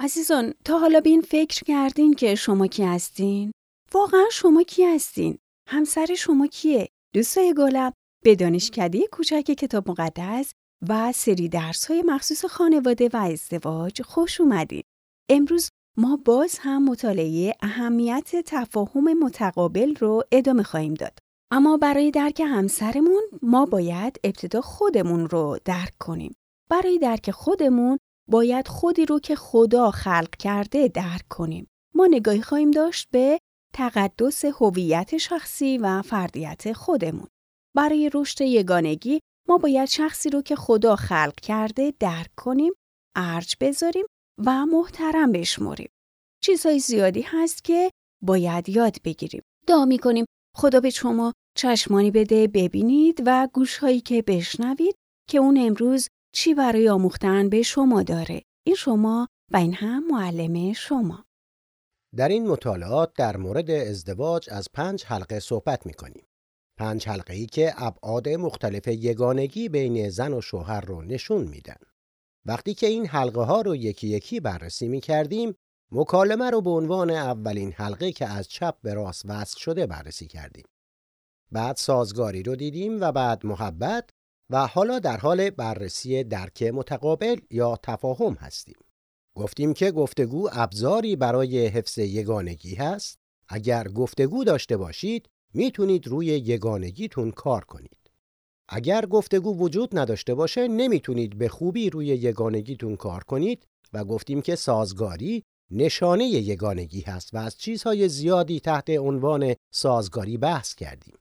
عزیزان تا حالا به این فکر کردین که شما کی هستین؟ واقعا شما کی هستین؟ همسر شما کیه؟ دوستای گلم به دانشکده کوچک کتاب مقدس و سری درس های مخصوص خانواده و ازدواج خوش اومدین. امروز ما باز هم مطالعه اهمیت تفاهم متقابل رو ادامه خواهیم داد. اما برای درک همسرمون ما باید ابتدا خودمون رو درک کنیم. برای درک خودمون باید خودی رو که خدا خلق کرده درک کنیم. ما نگاهی خواهیم داشت به تقدس هویت شخصی و فردیت خودمون. برای رشد یگانگی ما باید شخصی رو که خدا خلق کرده درک کنیم، ارج بذاریم و محترم بشمریم. چیزهای زیادی هست که باید یاد بگیریم. دعا می‌کنیم خدا به شما چشمانی بده ببینید و گوشهایی که بشنوید که اون امروز چی برای آموختن به شما داره. این شما و این هم معلم شما. در این مطالعات در مورد ازدواج از پنج حلقه صحبت می کنیم. پنج حلقه ای که ابعاد مختلف یگانگی بین زن و شوهر رو نشون میدن. وقتی که این حلقه ها رو یکی یکی بررسی می کردیم، مکالمه رو به عنوان اولین حلقه که از چپ به راست وصل شده بررسی کردیم. بعد سازگاری رو دیدیم و بعد محبت و حالا در حال بررسی درک متقابل یا تفاهم هستیم. گفتیم که گفتگو ابزاری برای حفظ یگانگی هست. اگر گفتگو داشته باشید می‌تونید روی یگانگیتون کار کنید. اگر گفتگو وجود نداشته باشه نمی‌تونید به خوبی روی یگانگیتون کار کنید و گفتیم که سازگاری نشانه یگانگی هست و از چیزهای زیادی تحت عنوان سازگاری بحث کردیم.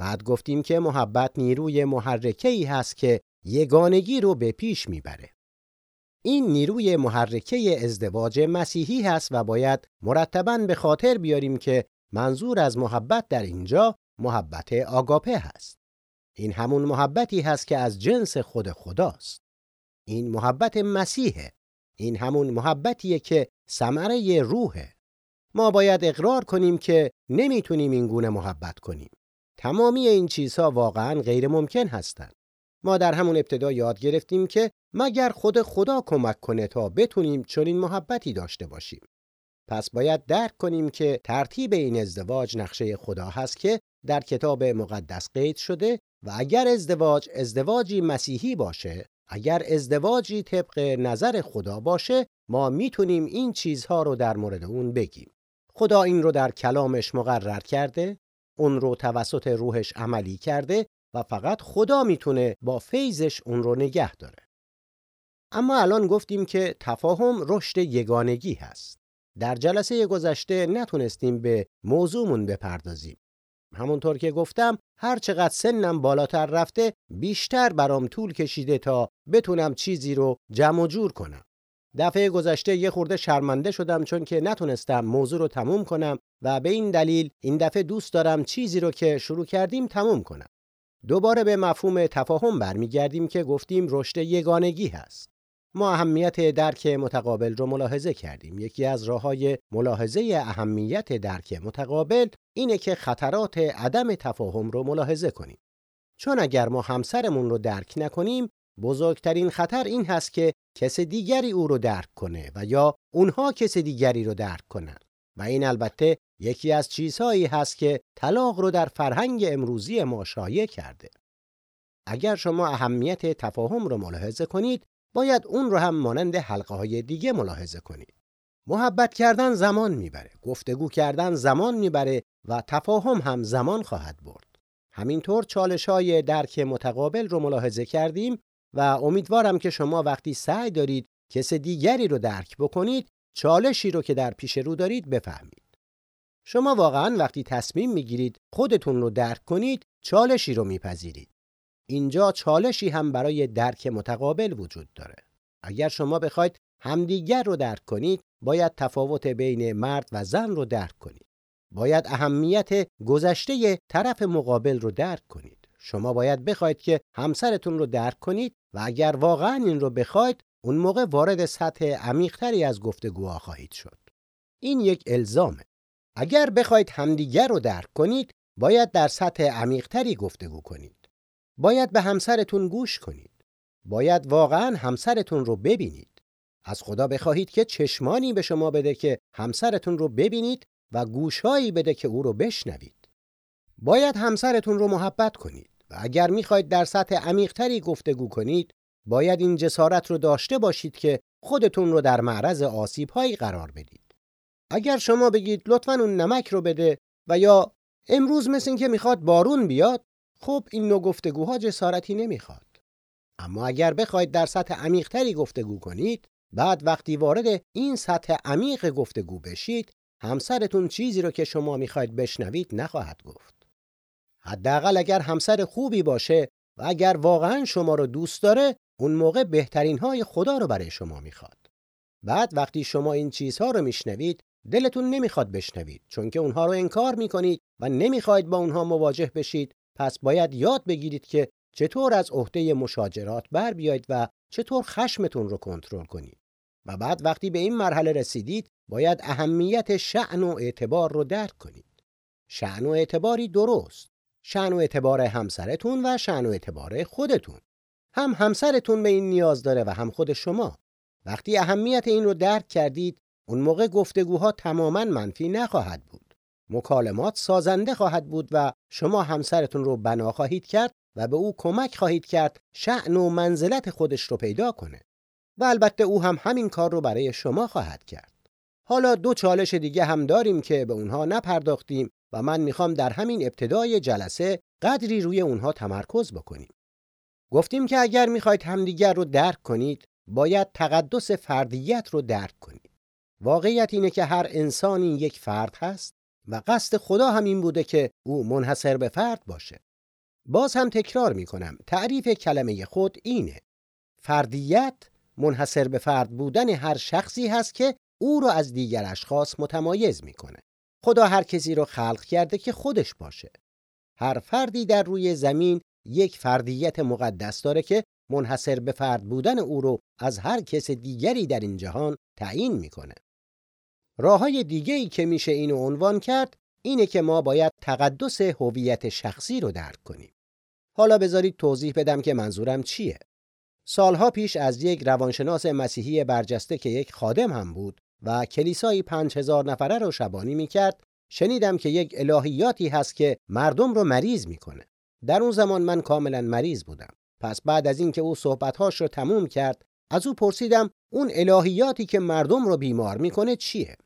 بعد گفتیم که محبت نیروی محرکه ای هست که یگانگی رو به پیش می‌بره. این نیروی محرکه ازدواج مسیحی هست و باید مرتبا به خاطر بیاریم که منظور از محبت در اینجا محبت آگاپه هست. این همون محبتی هست که از جنس خود خداست. این محبت مسیحه. این همون محبتیه که ثمره روحه. ما باید اقرار کنیم که نمی‌تونیم این گونه محبت کنیم. تمامی این چیزها واقعا غیر ممکن هستند. ما در همون ابتدا یاد گرفتیم که مگر خود خدا کمک کنه تا بتونیم چنین محبتی داشته باشیم. پس باید درک کنیم که ترتیب این ازدواج نقشه خدا هست که در کتاب مقدس قید شده و اگر ازدواج ازدواجی مسیحی باشه اگر ازدواجی طبق نظر خدا باشه ما می‌تونیم این چیزها رو در مورد اون بگیم خدا این رو در کلامش مقرر کرده اون رو توسط روحش عملی کرده و فقط خدا می‌تونه با فیضش اون رو نگه داره اما الان گفتیم که تفاهم رشد یگانگی هست در جلسه گذشته نتونستیم به موضوعمون بپردازیم. همونطور که گفتم هر چقدر سنم بالاتر رفته بیشتر برام طول کشیده تا بتونم چیزی رو جمع جور کنم. دفعه گذشته یه خورده شرمنده شدم چون که نتونستم موضوع رو تموم کنم و به این دلیل این دفعه دوست دارم چیزی رو که شروع کردیم تموم کنم. دوباره به مفهوم تفاهم برمیگردیم که گفتیم رشد یگانگی هست. ما اهمیت درک متقابل رو ملاحظه کردیم. یکی از راه های ملاحظه اهمیت درک متقابل اینه که خطرات عدم تفاهم رو ملاحظه کنیم. چون اگر ما همسرمون رو درک نکنیم، بزرگترین خطر این هست که کس دیگری او رو درک کنه و یا اونها کس دیگری رو درک کنن. و این البته یکی از چیزهایی هست که طلاق رو در فرهنگ امروزی ما شایع کرده. اگر شما اهمیت تفاهم رو ملاحظه کنید باید اون رو هم مانند حلقه های دیگه ملاحظه کنید. محبت کردن زمان می‌بره، گفتگو کردن زمان می‌بره و تفاهم هم زمان خواهد برد. همینطور چالش های درک متقابل رو ملاحظه کردیم و امیدوارم که شما وقتی سعی دارید کس دیگری رو درک بکنید چالشی رو که در پیش رو دارید بفهمید. شما واقعا وقتی تصمیم می‌گیرید خودتون رو درک کنید چالشی رو میپذیرید. اینجا چالشی هم برای درک متقابل وجود داره. اگر شما بخواید همدیگر رو درک کنید، باید تفاوت بین مرد و زن رو درک کنید. باید اهمیت گذشته طرف مقابل رو درک کنید. شما باید بخواید که همسرتون رو درک کنید و اگر واقعا این رو بخواید، اون موقع وارد سطح عمیقتری از گفتگوها خواهید شد. این یک الزامه. اگر بخواید همدیگر رو درک کنید، باید در سطح عمیقتری گفتگو کنید. باید به همسرتون گوش کنید. باید واقعا همسرتون رو ببینید. از خدا بخواهید که چشمانی به شما بده که همسرتون رو ببینید و گوشهایی بده که او رو بشنوید. باید همسرتون رو محبت کنید و اگر می‌خواید در سطح عمیقتری گفتگو کنید باید این جسارت رو داشته باشید که خودتون رو در معرض آسیبهایی قرار بدید. اگر شما بگید لطفا اون نمک رو بده و یا امروز مثل این که می‌خواد بارون بیاد خب این نوع گفتگوها جسارتی نمی‌خواد. اما اگر بخواید در سطح عمیقتری گفتگو کنید بعد وقتی وارد این سطح عمیق گفتگو بشید همسرتون چیزی رو که شما می‌خواید بشنوید نخواهد گفت. حداقل اگر همسر خوبی باشه و اگر واقعا شما رو دوست داره اون موقع بهترین های خدا رو برای شما می‌خواد. بعد وقتی شما این چیزها رو میشنوید دلتون نمی‌خواد بشنوید چون که اونها رو انکار می‌کنید و نمی‌خواید با اونها مواجه بشید پس باید یاد بگیرید که چطور از عهده مشاجرات بر بیاید و چطور خشمتون رو کنترل کنید. و بعد وقتی به این مرحله رسیدید باید اهمیت شعن و اعتبار رو درک کنید. شعن و اعتباری درست. شعن و اعتبار همسرتون و شعن و اعتبار خودتون. هم همسرتون به این نیاز داره و هم خود شما. وقتی اهمیت این رو درک کردید اون موقع گفتگوها تماما منفی نخواهد بود. مکالمات سازنده خواهد بود و شما همسرتون رو بنا خواهید کرد و به او کمک خواهید کرد شعن و منزلت خودش رو پیدا کنه. و البته او هم همین کار رو برای شما خواهد کرد. حالا دو چالش دیگه هم داریم که به اونها نپرداختیم و من می‌خوام در همین ابتدای جلسه قدری روی اونها تمرکز بکنیم. گفتیم که اگر می‌خواید همدیگر رو درک کنید باید تقدس فردیت رو درک کنید. واقعیت اینه که هر انسانی یک فرد هست و قصد خدا همین بوده که او منحصر به فرد باشه. باز هم تکرار می‌کنم تعریف کلمه خود اینه. فردیت منحصر به فرد بودن هر شخصی هست که او رو از دیگر اشخاص متمایز می‌کنه. خدا هر کسی رو خلق کرده که خودش باشه. هر فردی در روی زمین یک فردیت مقدس داره که منحصر به فرد بودن او رو از هر کس دیگری در این جهان تعیین می‌کنه. راه های دیگه ای که میشه اینو عنوان کرد اینه که ما باید تقدس هویت شخصی رو درک کنیم. حالا بذارید توضیح بدم که منظورم چیه. سالها پیش از یک روانشناس مسیحی برجسته که یک خادم هم بود و کلیسایی پنج هزار نفره رو شبانی می‌کرد شنیدم که یک الهیاتی هست که مردم رو مریض می‌کنه. در اون زمان من کاملا مریض بودم. پس بعد از اینکه او صحبتهاش رو تموم کرد از او پرسیدم اون الهیاتی که مردم رو بیمار می‌کنه چیه؟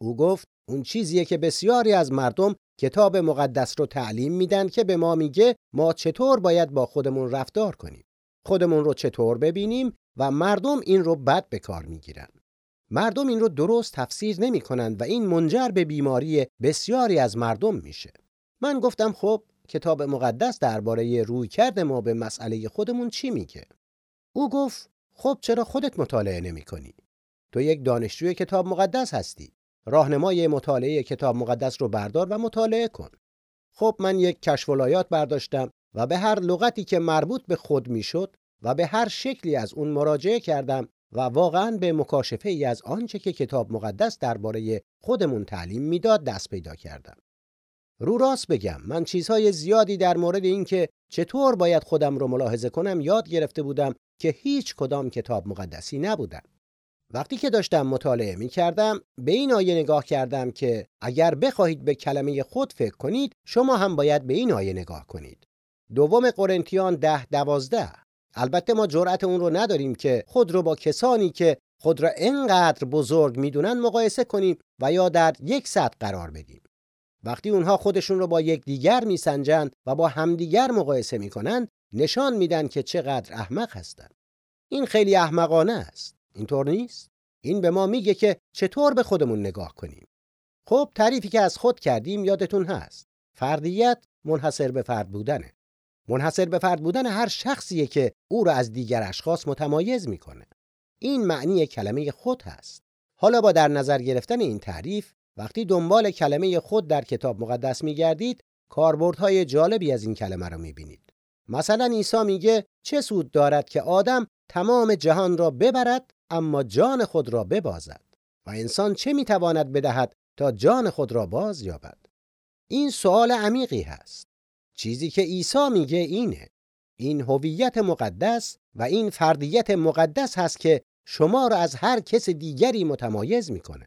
او گفت اون چیزیه که بسیاری از مردم کتاب مقدس رو تعلیم میدن که به ما میگه ما چطور باید با خودمون رفتار کنیم. خودمون رو چطور ببینیم و مردم این رو بد به کار می‌گیرن. مردم این رو درست تفسیر نمی کنند و این منجر به بیماری بسیاری از مردم میشه. من گفتم خب کتاب مقدس درباره رویکرد ما به مسئله خودمون چی میگه؟ او گفت خب چرا خودت مطالعه نمی کنی؟ تو یک دانشجوی کتاب مقدس هستی. راهنمای مطالعه کتاب مقدس رو بردار و مطالعه کن. خب من یک کشف برداشتم و به هر لغتی که مربوط به خود می‌شد و به هر شکلی از اون مراجعه کردم و واقعا به مکاشفه ای از آنچه که کتاب مقدس درباره خودمون تعلیم می‌داد دست پیدا کردم. رو راست بگم من چیزهای زیادی در مورد اینکه چطور باید خودم رو ملاحظه کنم یاد گرفته بودم که هیچ کدام کتاب مقدسی نبودن. وقتی که داشتم مطالعه می کردم به این آیه نگاه کردم که اگر بخواهید به کلمه خود فکر کنید شما هم باید به این آیه نگاه کنید. دوم قرنتیان ده دوازده البته ما جرأت اون رو نداریم که خود رو با کسانی که خود را انقدر بزرگ می‌دونن مقایسه کنیم و یا در یک سطح قرار بدیم. وقتی اونها خودشون رو با یکدیگر میسنجند و با همدیگر مقایسه می‌کنند نشان میدن که چقدر احمق هستند. این خیلی احمقانه است. اینطور نیست؟ این به ما میگه که چطور به خودمون نگاه کنیم. خب تعریفی که از خود کردیم یادتون هست. فردیت منحصر به فرد بودنه. منحصر به فرد بودن هر شخصیه که او را از دیگر اشخاص متمایز می‌کنه. این معنی کلمه خود هست. حالا با در نظر گرفتن این تعریف وقتی دنبال کلمه خود در کتاب مقدس میگردید کاربردهای جالبی از این کلمه را می‌بینید. مثلا عیسی میگه چه سود دارد که آدم تمام جهان را ببرد اما جان خود را ببازد و انسان چه می‌تواند بدهد تا جان خود را باز یابد این سوال عمیقی هست چیزی که عیسی میگه اینه این هویت مقدس و این فردیت مقدس هست که شما را از هر کس دیگری متمایز می‌کنه.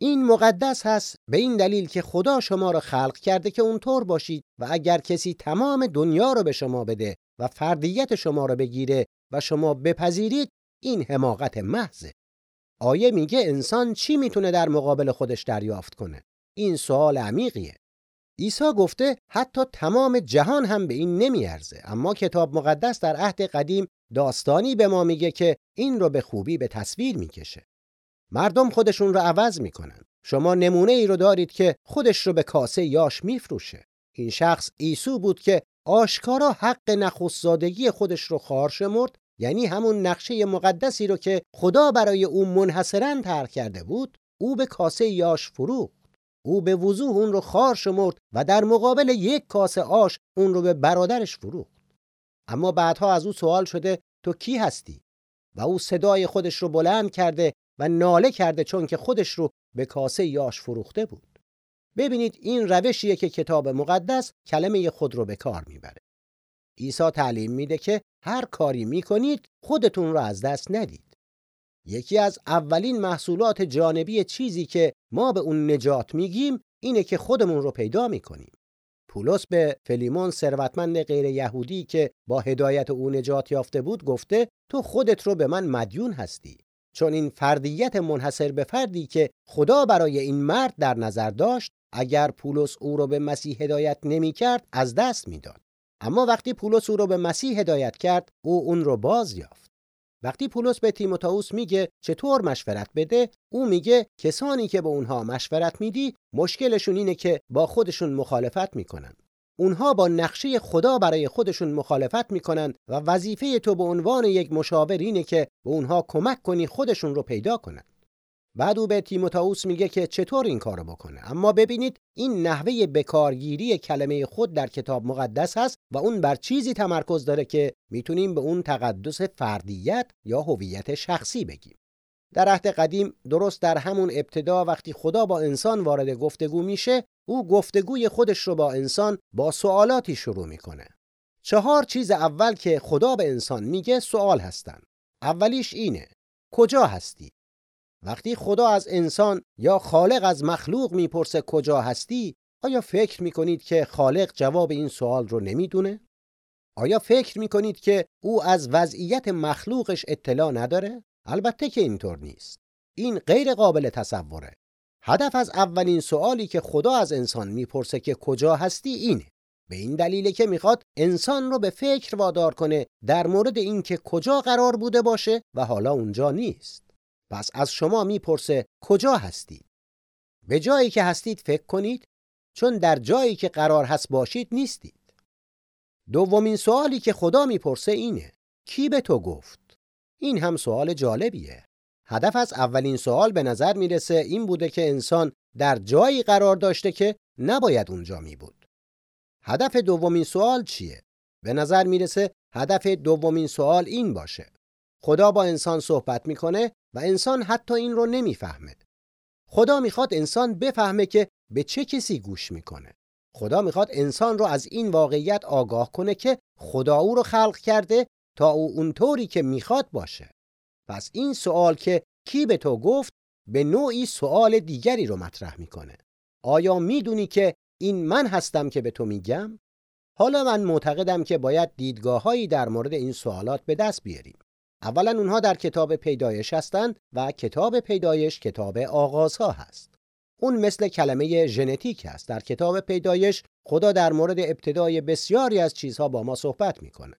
این مقدس هست به این دلیل که خدا شما را خلق کرده که اونطور باشید و اگر کسی تمام دنیا رو به شما بده و فردیت شما را بگیره و شما بپذیرید این حماقت محضه. آیه میگه انسان چی می‌تونه در مقابل خودش دریافت کنه؟ این سوال عمیقیه. عیسی گفته حتی تمام جهان هم به این نمیارزه. اما کتاب مقدس در عهد قدیم داستانی به ما میگه که این رو به خوبی به تصویر می‌کشه. مردم خودشون رو عوض می‌کنن. شما نمونه ای رو دارید که خودش رو به کاسه یاش میفروشه. این شخص عیسی بود که آشکارا حق نخستزادگی خودش رو خار شمرد یعنی همون نقشه مقدسی رو که خدا برای او منحصرا طرح کرده بود او به کاسه یاش فروخت. او به وضوح اون رو خار شمرد و در مقابل یک کاسه آش اون رو به برادرش فروخت. اما بعدها از او سوال شده تو کی هستی؟ و او صدای خودش رو بلند کرده و ناله کرده چون که خودش رو به کاسه یاش فروخته بود. ببینید این روشیه که کتاب مقدس کلمه خود رو به کار می‌بره. عیسی تعلیم میده که هر کاری می‌کنید خودتون رو از دست ندید. یکی از اولین محصولات جانبی چیزی که ما به اون نجات میگیم اینه که خودمون رو پیدا می‌کنیم. پولس به فلیمون ثروتمند غیر یهودی که با هدایت او نجات یافته بود گفته تو خودت رو به من مدیون هستی. چون این فردیت منحصر به فردی که خدا برای این مرد در نظر داشت اگر پولس او رو به مسیح هدایت نمی کرد از دست می‌داد. اما وقتی پولس او رو به مسیح هدایت کرد او اون رو باز یافت. وقتی پولس به تیموتائوس میگه چطور مشورت بده او میگه کسانی که به اونها مشورت میدی مشکلشون اینه که با خودشون مخالفت می‌کنن. اونها با نقشه خدا برای خودشون مخالفت می‌کنن و وظیفه تو به عنوان یک مشاور اینه که به اونها کمک کنی خودشون رو پیدا کنن. بعد او به تیموتائوس میگه که چطور این کارو بکنه. اما ببینید این نحوه بکارگیری کلمه خود در کتاب مقدس هست و اون بر چیزی تمرکز داره که می‌تونیم به اون تقدس فردیت یا هویت شخصی بگیم. در عهد قدیم درست در همون ابتدا وقتی خدا با انسان وارد گفتگو میشه او گفتگوی خودش رو با انسان با سوالاتی شروع می‌کنه. چهار چیز اول که خدا به انسان میگه سوال هستن. اولیش اینه کجا هستی؟ وقتی خدا از انسان یا خالق از مخلوق می‌پرسه کجا هستی آیا فکر می‌کنید که خالق جواب این سوال رو نمی‌دونه؟ آیا فکر می‌کنید که او از وضعیت مخلوقش اطلاع نداره؟ البته که اینطور نیست. این غیر قابل تصوره. هدف از اولین سوالی که خدا از انسان می‌پرسه که کجا هستی اینه. به این دلیله که می‌خواد انسان رو به فکر وادار کنه در مورد اینکه کجا قرار بوده باشه و حالا اونجا نیست. پس از شما می‌پرسه کجا هستید؟ به جایی که هستید فکر کنید چون در جایی که قرار هست باشید نیستید. دومین سوالی که خدا می‌پرسه اینه کی به تو گفت؟ این هم سوال جالبیه. هدف از اولین سوال به نظر می‌رسه این بوده که انسان در جایی قرار داشته که نباید اونجا می بود. هدف دومین سوال چیه؟ به نظر می‌رسه هدف دومین سوال این باشه. خدا با انسان صحبت می‌کنه و انسان حتی این رو نمی‌فهمه. خدا می‌خواد انسان بفهمه که به چه کسی گوش می‌کنه. خدا می‌خواد انسان رو از این واقعیت آگاه کنه که خدا او رو خلق کرده تا او اونطوری که می‌خواد باشه. پس این سوال که کی به تو گفت به نوعی سوال دیگری رو مطرح می‌کنه. آیا می‌دونی که این من هستم که به تو میگم؟ حالا من معتقدم که باید دیدگاههایی در مورد این سوالات به دست بیاریم. اولا اونها در کتاب پیدایش هستند و کتاب پیدایش کتاب آغازها هست. اون مثل کلمه ژنتیک است. در کتاب پیدایش خدا در مورد ابتدای بسیاری از چیزها با ما صحبت می‌کنه.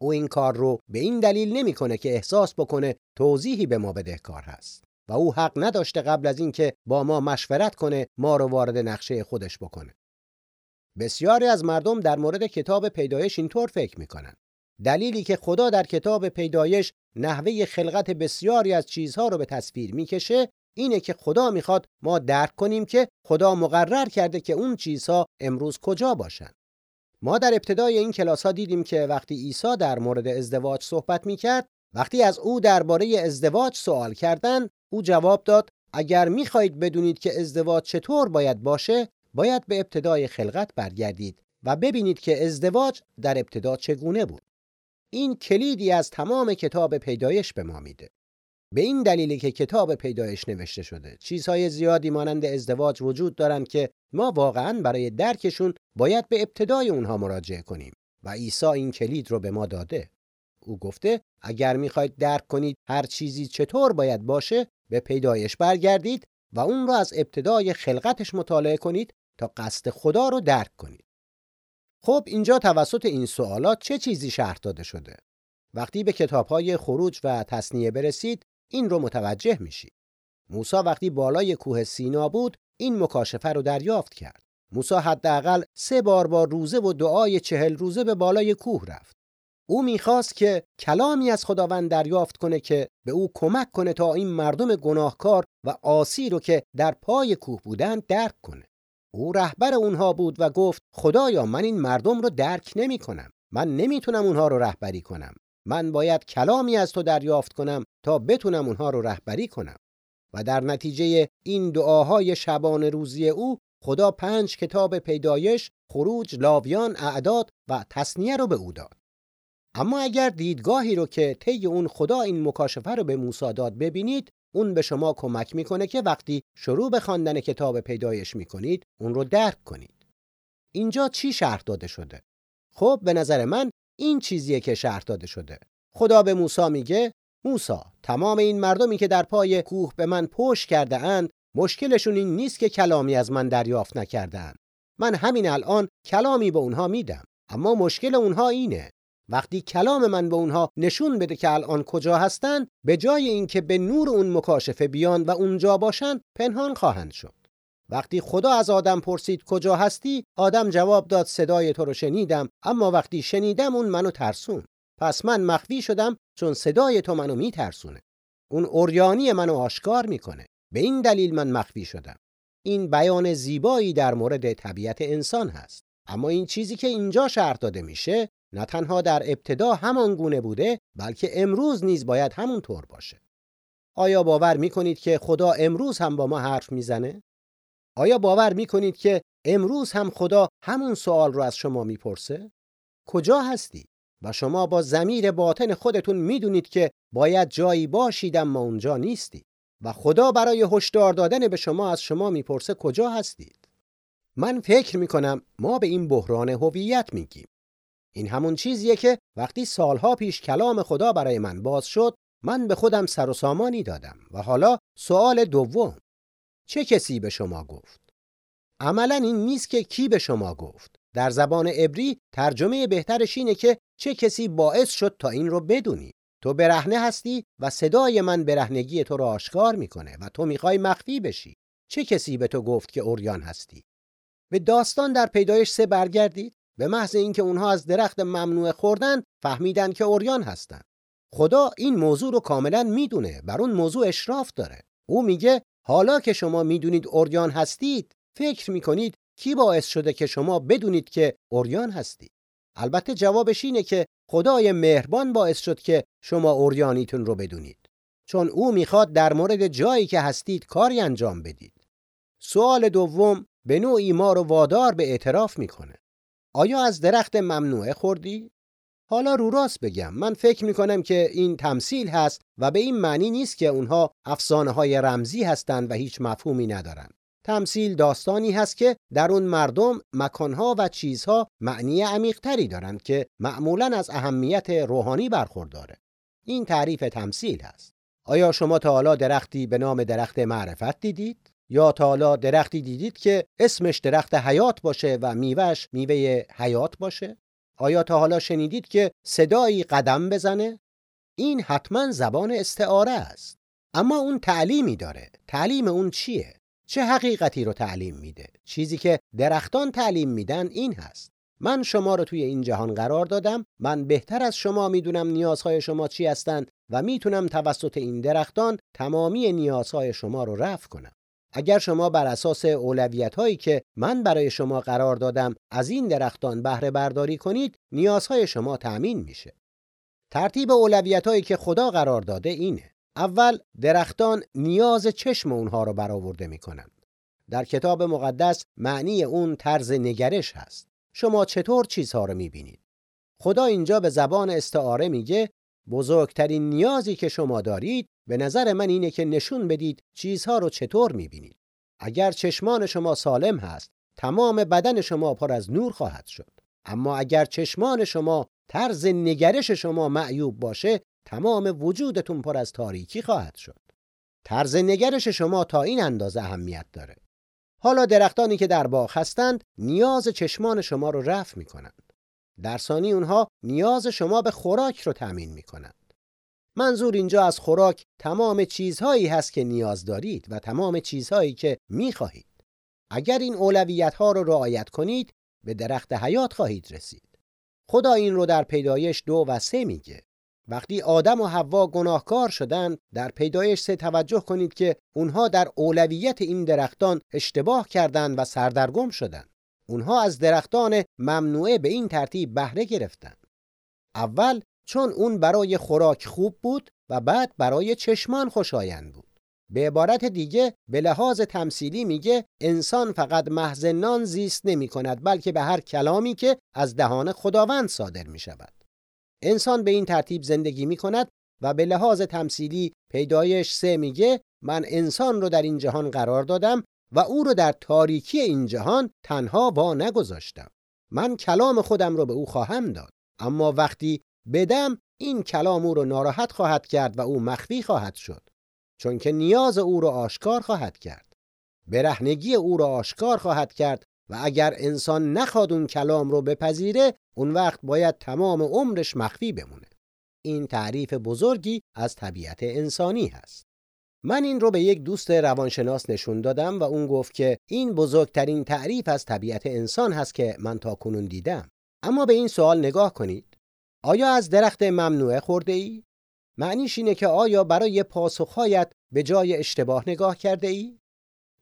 او این کار رو به این دلیل نمی‌کنه که احساس بکنه توضیحی به ما بدهکار هست و او حق نداشته قبل از اینکه با ما مشورت کنه ما رو وارد نقشه خودش بکنه. بسیاری از مردم در مورد کتاب پیدایش اینطور فکر می‌کنن. دلیلی که خدا در کتاب پیدایش نحوه خلقت بسیاری از چیزها رو به تصویر می‌کشه اینه که خدا می‌خواد ما درک کنیم که خدا مقرر کرده که اون چیزها امروز کجا باشن. ما در ابتدای این کلاس ها دیدیم که وقتی عیسی در مورد ازدواج صحبت می‌کرد وقتی از او درباره ازدواج سوال کردن او جواب داد اگر می‌خواهید بدونید که ازدواج چطور باید باشه باید به ابتدای خلقت برگردید و ببینید که ازدواج در ابتدا چگونه بود این کلیدی از تمام کتاب پیدایش به ما میده. به این دلیلی که کتاب پیدایش نوشته شده چیزهای زیادی مانند ازدواج وجود دارند که ما واقعا برای درکشون باید به ابتدای اونها مراجعه کنیم و عیسی این کلید رو به ما داده. او گفته اگر می‌خواید درک کنید هر چیزی چطور باید باشه به پیدایش برگردید و اون رو از ابتدای خلقتش مطالعه کنید تا قصد خدا رو درک کنید. خب اینجا توسط این سوالات چه چیزی شرح داده شده؟ وقتی به کتابهای خروج و تصنیه برسید این رو متوجه میشید موسی وقتی بالای کوه سینا بود این مکاشفه رو دریافت کرد. موسی حداقل سه بار با روزه و دعای چهل روزه به بالای کوه رفت. او می‌خواست که کلامی از خداوند دریافت کنه که به او کمک کنه تا این مردم گناهکار و آسی رو که در پای کوه بودند درک کنه. او رهبر اونها بود و گفت خدایا من این مردم رو درک نمی کنم. من نمی‌تونم اونها رو رهبری کنم. من باید کلامی از تو دریافت کنم تا بتونم اونها رو رهبری کنم. و در نتیجه این دعاهای شبان روزی او خدا پنج کتاب پیدایش، خروج، لاویان، اعداد و تصنیه رو به او داد. اما اگر دیدگاهی رو که طی اون خدا این مکاشفه رو به موسی داد ببینید اون به شما کمک می‌کنه که وقتی شروع به خواندن کتاب پیدایش می‌کنید اون رو درک کنید. اینجا چی شرح داده شده؟ خب به نظر من این چیزیه که شرح داده شده. خدا به موسی میگه موسی تمام این مردمی که در پای کوه به من پشت کرده اند مشکلشون این نیست که کلامی از من دریافت نکردن من همین الان کلامی به اونها میدم اما مشکل اونها اینه. وقتی کلام من به اونها نشون بده که الان کجا هستن به جای اینکه به نور اون مکاشفه بیان و اونجا باشن پنهان خواهند شد. وقتی خدا از آدم پرسید کجا هستی آدم جواب داد صدای تو رو شنیدم اما وقتی شنیدم اون منو ترسون. پس من مخفی شدم چون صدای تو منو میترسونه. اون اوریانی منو آشکار می‌کنه. به این دلیل من مخفی شدم. این بیان زیبایی در مورد طبیعت انسان هست. اما این چیزی که اینجا شرط داده میشه نه تنها در ابتدا همان گونه بوده بلکه امروز نیز باید همون طور باشه. آیا باور می‌کنید که خدا امروز هم با ما حرف می‌زنه؟ آیا باور می‌کنید که امروز هم خدا همون سوال رو از شما می‌پرسه؟ کجا هستی و شما با زمیر باطن خودتون می‌دونید که باید جایی باشید اما اونجا نیستی و خدا برای هشدار دادن به شما از شما می‌پرسه کجا هستید؟ من فکر می‌کنم ما به این بحران هویت میگیم. این همون چیزیه که وقتی سالها پیش کلام خدا برای من باز شد من به خودم سر و سامانی دادم و حالا سوال دوم چه کسی به شما گفت؟ عملا این نیست که کی به شما گفت. در زبان عبری ترجمه بهترش اینه که چه کسی باعث شد تا این رو بدونی. تو برهنه هستی و صدای من برهنگی تو رو آشکار می‌کنه و تو می‌خوای مخفی بشی. چه کسی به تو گفت که اوریان هستی؟ به داستان در پیدایش سه برگردید. به محض اینکه اونها از درخت ممنوع خوردن فهمیدن که اوریان هستند. خدا این موضوع رو کاملا می‌دونه بر اون موضوع اشراف داره. او میگه حالا که شما می‌دونید اوریان هستید فکر می‌کنید کی باعث شده که شما بدونید که اوریان هستید. البته جوابش اینه که خدای مهربان باعث شد که شما اوریانیتون رو بدونید. چون او می‌خواد در مورد جایی که هستید کاری انجام بدید. سوال دوم به نوعی ما رو وادار به اعتراف می‌کنه. آیا از درخت ممنوعه خوردی؟ حالا رو راست بگم من فکر می کنم که این تمثیل هست و به این معنی نیست که اونها افسانه های رمزی هستند و هیچ مفهومی ندارند. تمثیل داستانی هست که در اون مردم مکانها و چیزها معنی عمیقتری دارند که معمولا از اهمیت روحانی برخورداره. این تعریف تمثیل هست. آیا شما تا حالا درختی به نام درخت معرفت دیدید؟ یا تا حالا درختی دیدید که اسمش درخت حیات باشه و میوهش میوه حیات باشه؟ آیا تا حالا شنیدید که صدایی قدم بزنه؟ این حتما زبان استعاره است. اما اون تعلیمی داره. تعلیم اون چیه؟ چه حقیقتی رو تعلیم میده؟ چیزی که درختان تعلیم میدن این هست. من شما رو توی این جهان قرار دادم من بهتر از شما می‌دونم نیازهای شما چی هستند و می‌تونم توسط این درختان تمامی نیازهای شما رو رفع کنم اگر شما بر اساس اولویت هایی که من برای شما قرار دادم از این درختان بهره برداری کنید نیازهای شما تأمین میشه. ترتیب اولویت هایی که خدا قرار داده اینه. اول درختان نیاز چشم اونها رو برآورده می‌کنند. در کتاب مقدس معنی اون طرز نگرش هست. شما چطور چیزها رو می‌بینید؟ خدا اینجا به زبان استعاره میگه بزرگترین نیازی که شما دارید به نظر من اینه که نشون بدید چیزها رو چطور می‌بینید. اگر چشمان شما سالم هست تمام بدن شما پر از نور خواهد شد. اما اگر چشمان شما طرز نگرش شما معیوب باشه تمام وجودتون پر از تاریکی خواهد شد. طرز نگرش شما تا این اندازه اهمیت داره. حالا درختانی که در باغ هستند نیاز چشمان شما رو رفع می کنند. در ثانی اونها نیاز شما به خوراک رو تأمین می کنند. منظور اینجا از خوراک تمام چیزهایی هست که نیاز دارید و تمام چیزهایی که می خواهید. اگر این اولویت ها رو رعایت کنید به درخت حیات خواهید رسید. خدا این رو در پیدایش دو و سه میگه. وقتی آدم و حوا گناهکار شدن در پیدایش سه توجه کنید که اونها در اولویت این درختان اشتباه کردند و سردرگم شدند. اونها از درختان ممنوعه به این ترتیب بهره گرفتند. اول چون اون برای خوراک خوب بود و بعد برای چشمان خوشایند بود. به عبارت دیگه به لحاظ تمثیلی میگه انسان فقط محض نان زیست نمی کند بلکه به هر کلامی که از دهان خداوند صادر می شود. انسان به این ترتیب زندگی می کند و به لحاظ تمثیلی پیدایش سه میگه من انسان رو در این جهان قرار دادم و او رو در تاریکی این جهان تنها وا نگذاشتم. من کلام خودم رو به او خواهم داد. اما وقتی بدم این کلام او رو ناراحت خواهد کرد و او مخفی خواهد شد. چون که نیاز او را آشکار خواهد کرد برهنگی او را آشکار خواهد کرد و اگر انسان نخواد اون کلام رو بپذیره اون وقت باید تمام عمرش مخفی بمونه این تعریف بزرگی از طبیعت انسانی هست من این رو به یک دوست روانشناس نشون دادم و اون گفت که این بزرگترین تعریف از طبیعت انسان هست که من تا کنون دیدم اما به این سوال نگاه کنید آیا از درخت ممنوعه خورده ای؟ معنیش اینه که آیا برای پاسخهایت به جای اشتباه نگاه کرده ای؟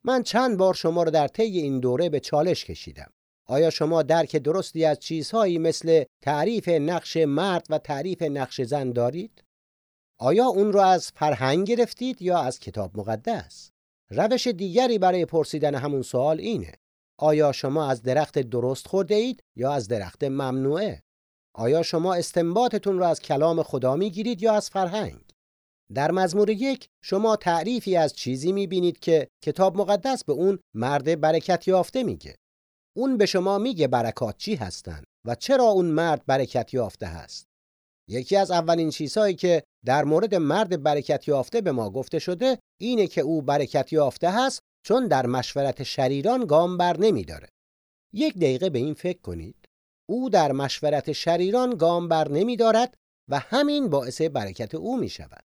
من چند بار شما را در طی این دوره به چالش کشیدم. آیا شما درک درستی از چیزهایی مثل تعریف نقش مرد و تعریف نقش زن دارید؟ آیا اون را از فرهنگ گرفتید یا از کتاب مقدس؟ روش دیگری برای پرسیدن همون سوال اینه. آیا شما از درخت درست خورده اید یا از درخت ممنوعه؟ آیا شما استنباطتون را از کلام خدا می‌گیرید یا از فرهنگ؟ در مزمور یک شما تعریفی از چیزی می‌بینید که کتاب مقدس به اون مرد برکت یافته میگه. اون به شما میگه برکات چی هستند و چرا اون مرد برکت یافته هست. یکی از اولین چیزهایی که در مورد مرد برکت یافته به ما گفته شده اینه که او برکت یافته هست چون در مشورت شریران گام بر نمیداره. یک دقیقه به این فکر کنید. او در مشورت شریران گام بر نمی دارد و همین باعث برکت او می شود.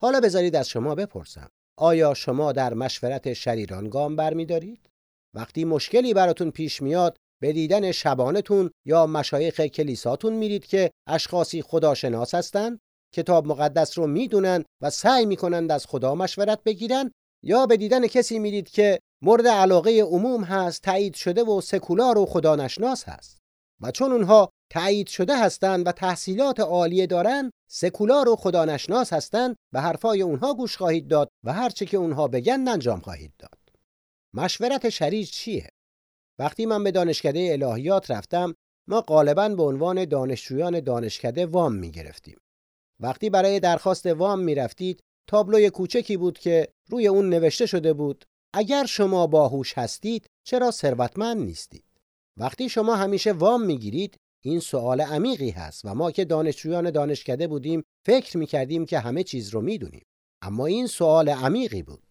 حالا بذارید از شما بپرسم. آیا شما در مشورت شریران گام بر می دارید؟ وقتی مشکلی براتون پیش میاد به دیدن شبانتون یا مشایخ کلیساتون میرید که اشخاصی خداشناس هستند کتاب مقدس رو می‌دونن و سعی می‌کنند از خدا مشورت بگیرن یا به دیدن کسی میرید که مورد علاقه عموم هست تایید شده و سکولار و خدا نشناس هست. و چون اونها تایید شده هستند و تحصیلات عالیه دارند سکولار و خدا نشناس هستند به حرفای اونها گوش خواهید داد و هرچه که اونها بگن انجام خواهید داد. مشورت شریع چیه؟ وقتی من به دانشکده الهیات رفتم ما غالبا به عنوان دانشجویان دانشکده وام می گرفتیم. وقتی برای درخواست وام می رفتید تابلوی کوچکی بود که روی اون نوشته شده بود اگر شما باهوش هستید چرا ثروتمند نیستید؟ وقتی شما همیشه وام می‌گیرید این سوال عمیقی هست و ما که دانشجویان دانشکده بودیم فکر می‌کردیم که همه چیز رو می‌دونیم. اما این سوال عمیقی بود.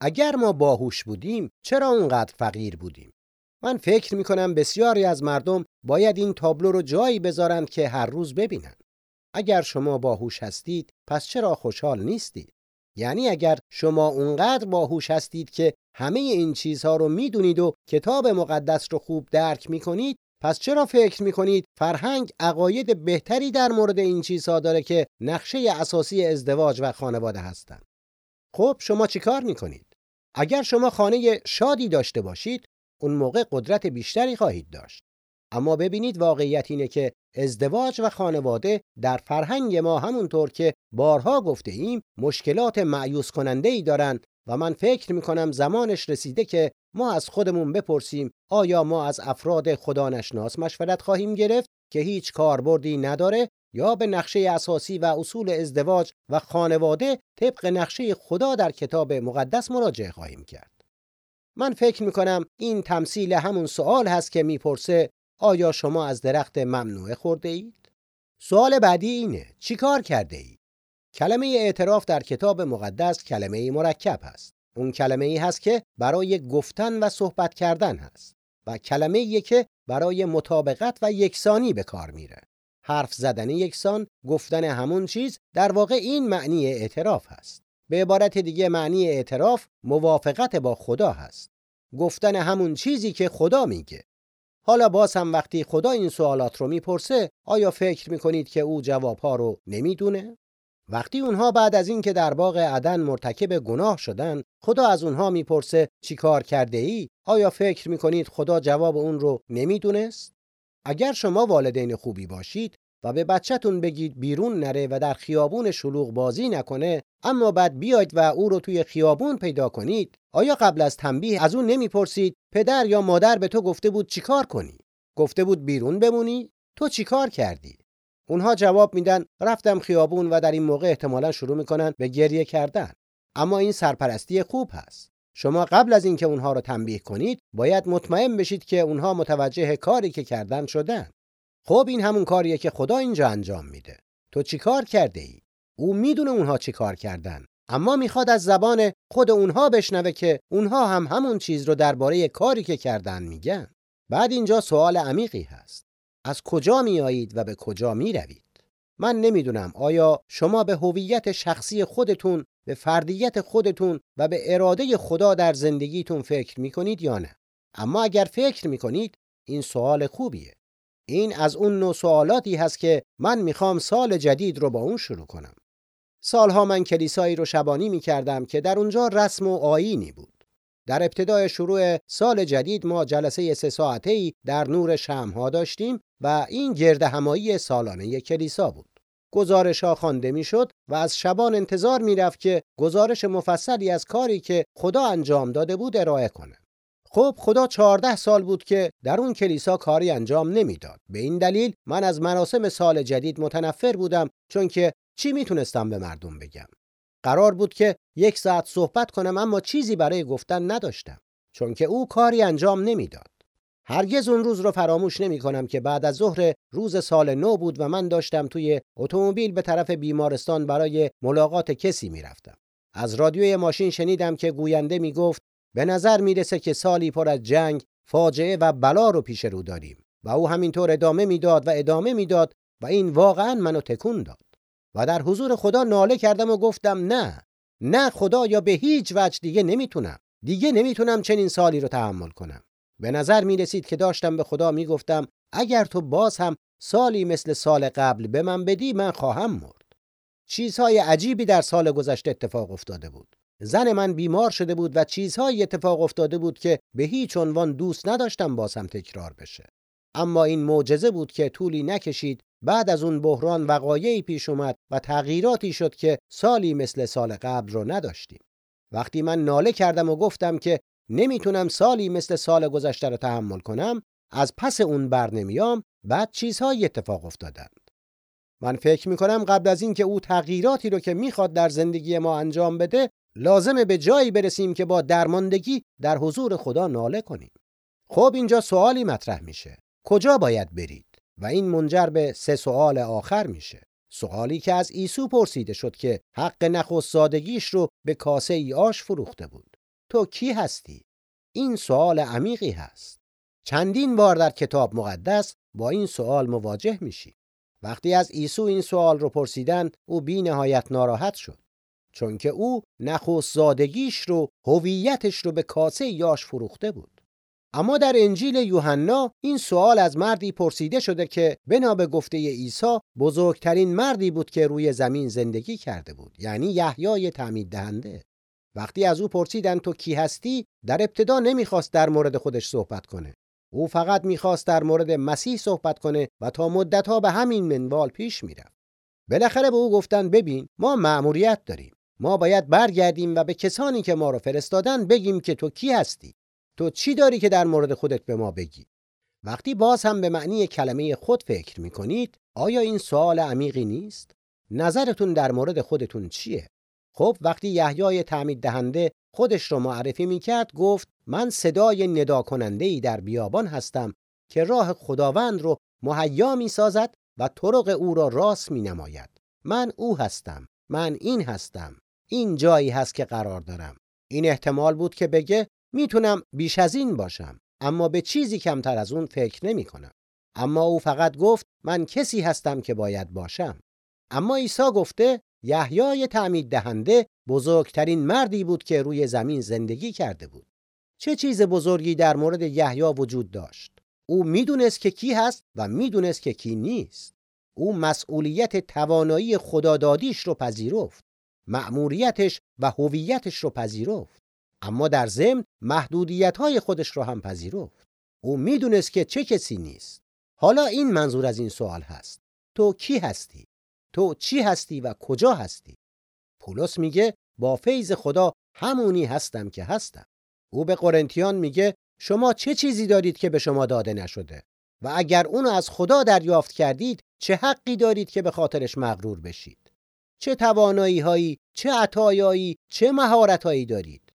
اگر ما باهوش بودیم چرا اونقدر فقیر بودیم؟ من فکر می‌کنم بسیاری از مردم باید این تابلو رو جایی بذارند که هر روز ببینن. اگر شما باهوش هستید پس چرا خوشحال نیستید؟ یعنی اگر شما اونقدر باهوش هستید که همه این چیزها رو می‌دونید و کتاب مقدس رو خوب درک می‌کنید پس چرا فکر می‌کنید فرهنگ عقاید بهتری در مورد این چیزها داره که نقشه اساسی ازدواج و خانواده هستند خب شما چیکار می‌کنید؟ اگر شما خانه شادی داشته باشید اون موقع قدرت بیشتری خواهید داشت اما ببینید واقعیت اینه که ازدواج و خانواده در فرهنگ ما همونطور که بارها گفته ایم مشکلات معیوس کننده ای دارن و من فکر می‌کنم زمانش رسیده که ما از خودمون بپرسیم آیا ما از افراد خدا نشناس مشورت خواهیم گرفت که هیچ کاربردی نداره یا به نقشه اساسی و اصول ازدواج و خانواده طبق نقشه خدا در کتاب مقدس مراجعه خواهیم کرد. من فکر می‌کنم این تمثیل همون سوال هست که می‌پرسه آیا شما از درخت ممنوعه خورده اید؟ سوال بعدی اینه چیکار کرده اید؟ کلمه اعتراف در کتاب مقدس کلمه مرکب هست. اون کلمه ای هست که برای گفتن و صحبت کردن هست و کلمه ای که برای مطابقت و یکسانی به کار میره. حرف زدن یکسان، گفتن همون چیز در واقع این معنی اعتراف هست. به عبارت دیگه معنی اعتراف موافقت با خدا هست. گفتن همون چیزی که خدا میگه. حالا باز هم وقتی خدا این سوالات رو می‌پرسه آیا فکر می‌کنید که او جوابها رو نمی‌دونه؟ وقتی اونها بعد از اینکه در باغ عدن مرتکب گناه شدن خدا از اونها می‌پرسه چی کار کرده ای؟ آیا فکر می‌کنید خدا جواب اون رو نمی‌دونست؟ اگر شما والدین خوبی باشید و به بچهتون بگید بیرون نره و در خیابون شلوغ بازی نکنه اما بعد بیاید و او رو توی خیابون پیدا کنید. آیا قبل از تنبیه از اون نمی‌پرسید پدر یا مادر به تو گفته بود چیکار کنی؟ گفته بود بیرون بمونی؟ تو چیکار کردی؟ اونها جواب میدن رفتم خیابون و در این موقع احتمالا شروع می‌کنن به گریه کردن. اما این سرپرستی خوب هست. شما قبل از اینکه اونها رو تنبیه کنید باید مطمئن بشید که اونها متوجه کاری که کردن شدن. خب این همون کاریه که خدا اینجا انجام میده. تو چیکار کرده ای او می‌دونه اونها چیکار کردن. اما می‌خواد از زبان خود اونها بشنوه که اونها هم همون چیز رو درباره کاری که کردن میگن. بعد اینجا سوال عمیقی هست. از کجا میایید و به کجا می‌روید؟ من نمی‌دونم آیا شما به هویت شخصی خودتون به فردیت خودتون و به اراده خدا در زندگیتون فکر می‌کنید یا نه؟ اما اگر فکر می‌کنید این سوال خوبیه. این از اون نوع سوالاتی هست که من می‌خوام سال جدید رو با اون شروع کنم سالها من کلیسایی رو شبانی می‌کردم که در اونجا رسم و آینی بود در ابتدای شروع سال جدید ما جلسه سه ساعته ای در نور شمها داشتیم و این گرد همایی سالانه کلیسا بود. گزارش ها خوانده می‌شد و از شبان انتظار می‌رفت که گزارش مفصلی از کاری که خدا انجام داده بود ارائه کنه. خب خدا چهارده سال بود که در اون کلیسا کاری انجام نمی‌داد. به این دلیل من از مراسم سال جدید متنفر بودم چون که چی می‌تونستم به مردم بگم. قرار بود که یک ساعت صحبت کنم اما چیزی برای گفتن نداشتم چون که او کاری انجام نمی‌داد. هرگز اون روز رو فراموش نمی کنم که بعد از ظهر روز سال نو بود و من داشتم توی اتومبیل به طرف بیمارستان برای ملاقات کسی می‌رفتم. از رادیوی ماشین شنیدم که گوینده می گفت به نظر می‌رسه که سالی پر از جنگ، فاجعه و بلا رو پیش رو داریم و او همینطور ادامه می‌داد و ادامه می‌داد و این واقعا منو تکون داد. و در حضور خدا ناله کردم و گفتم نه نه خدا یا به هیچ وجه دیگه نمی‌تونم دیگه نمی‌تونم چنین سالی رو تحمل کنم به نظر می رسید که داشتم به خدا می گفتم اگر تو باز هم سالی مثل سال قبل به من بدی من خواهم مرد چیزهای عجیبی در سال گذشته اتفاق افتاده بود زن من بیمار شده بود و چیزهایی اتفاق افتاده بود که به هیچ عنوان دوست نداشتم باز هم تکرار بشه اما این معجزه بود که طولی نکشید بعد از اون بحران وقایعی پیش اومد و تغییراتی شد که سالی مثل سال قبل رو نداشتیم. وقتی من ناله کردم و گفتم که نمی‌تونم سالی مثل سال گذشته رو تحمل کنم، از پس اون بر نمیام، بعد چیزهایی اتفاق افتادند. من فکر می‌کنم قبل از اینکه او تغییراتی رو که می‌خواد در زندگی ما انجام بده، لازمه به جایی برسیم که با درماندگی در حضور خدا ناله کنیم. خب اینجا سوالی مطرح میشه. کجا باید برید؟ و این منجر به سه سوال آخر میشه. سوالی که از عیسی پرسیده شد که حق نخست رو به کاسه ای آش فروخته بود. تو کی هستی؟ این سوال عمیقی هست. چندین بار در کتاب مقدس با این سوال مواجه میشی. وقتی از عیسی این سوال رو پرسیدن او بی نهایت ناراحت شد. چون که او نخست زادگیش رو هویتش رو به کاسه یاش فروخته بود. اما در انجیل یوحنا این سوال از مردی پرسیده شده که بنا به گفته عیسی بزرگترین مردی بود که روی زمین زندگی کرده بود یعنی یحیای تعمید دهنده. وقتی از او پرسیدن تو کی هستی در ابتدا نمی‌خواست در مورد خودش صحبت کنه. او فقط می‌خواست در مورد مسیح صحبت کنه و تا مدتها به همین منوال پیش می‌رفت. بالاخره به او گفتن ببین ما مأموریت داریم. ما باید برگردیم و به کسانی که ما رو فرستادن بگیم که تو کی هستی تو چی داری که در مورد خودت به ما بگی؟ وقتی باز هم به معنی کلمه خود فکر می کنید آیا این سوال عمیقی نیست؟ نظرتون در مورد خودتون چیه؟ خب وقتی یحیای تعمید دهنده خودش رو معرفی می‌کرد گفت من صدای ندا کننده ای در بیابان هستم که راه خداوند رو مهیا می سازد و طرق او را راست می نماید. من او هستم. من این هستم. این جایی هست که قرار دارم. این احتمال بود که بگه می‌تونم بیش از این باشم اما به چیزی کمتر از اون فکر نمی کنم. اما او فقط گفت من کسی هستم که باید باشم. اما عیسی گفته یحیای تعمید دهنده بزرگترین مردی بود که روی زمین زندگی کرده بود. چه چیز بزرگی در مورد یحیی وجود داشت؟ او می‌دونست که کی هست و می‌دونست که کی نیست. او مسئولیت توانایی خدادادیش رو پذیرفت. مأموریتش و هویتش رو پذیرفت. اما در ضمن محدودیت های خودش رو هم پذیرفت. او می‌دونست که چه کسی نیست. حالا این منظور از این سوال هست. تو کی هستی؟ تو چی هستی و کجا هستی؟ پولس میگه با فیض خدا همونی هستم که هستم. او به قرنتیان میگه شما چه چیزی دارید که به شما داده نشده و اگر اونو از خدا دریافت کردید چه حقی دارید که به خاطرش مغرور بشید چه توانایی هایی چه عطایایی چه مهارت هایی دارید.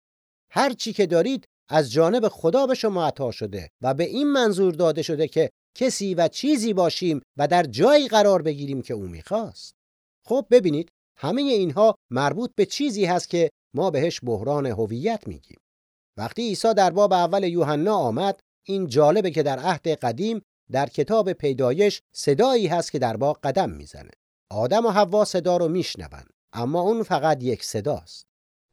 هر چی که دارید از جانب خدا به شما عطا شده و به این منظور داده شده که کسی و چیزی باشیم و در جایی قرار بگیریم که او می‌خواست. خب ببینید همه اینها مربوط به چیزی هست که ما بهش بحران هویت میگیم. وقتی عیسی در باب اول یوحنا آمد این جالبه که در عهد قدیم در کتاب پیدایش صدایی هست که در باغ قدم می‌زنه. آدم و حوا صدا رو میشنوند اما اون فقط یک صداست.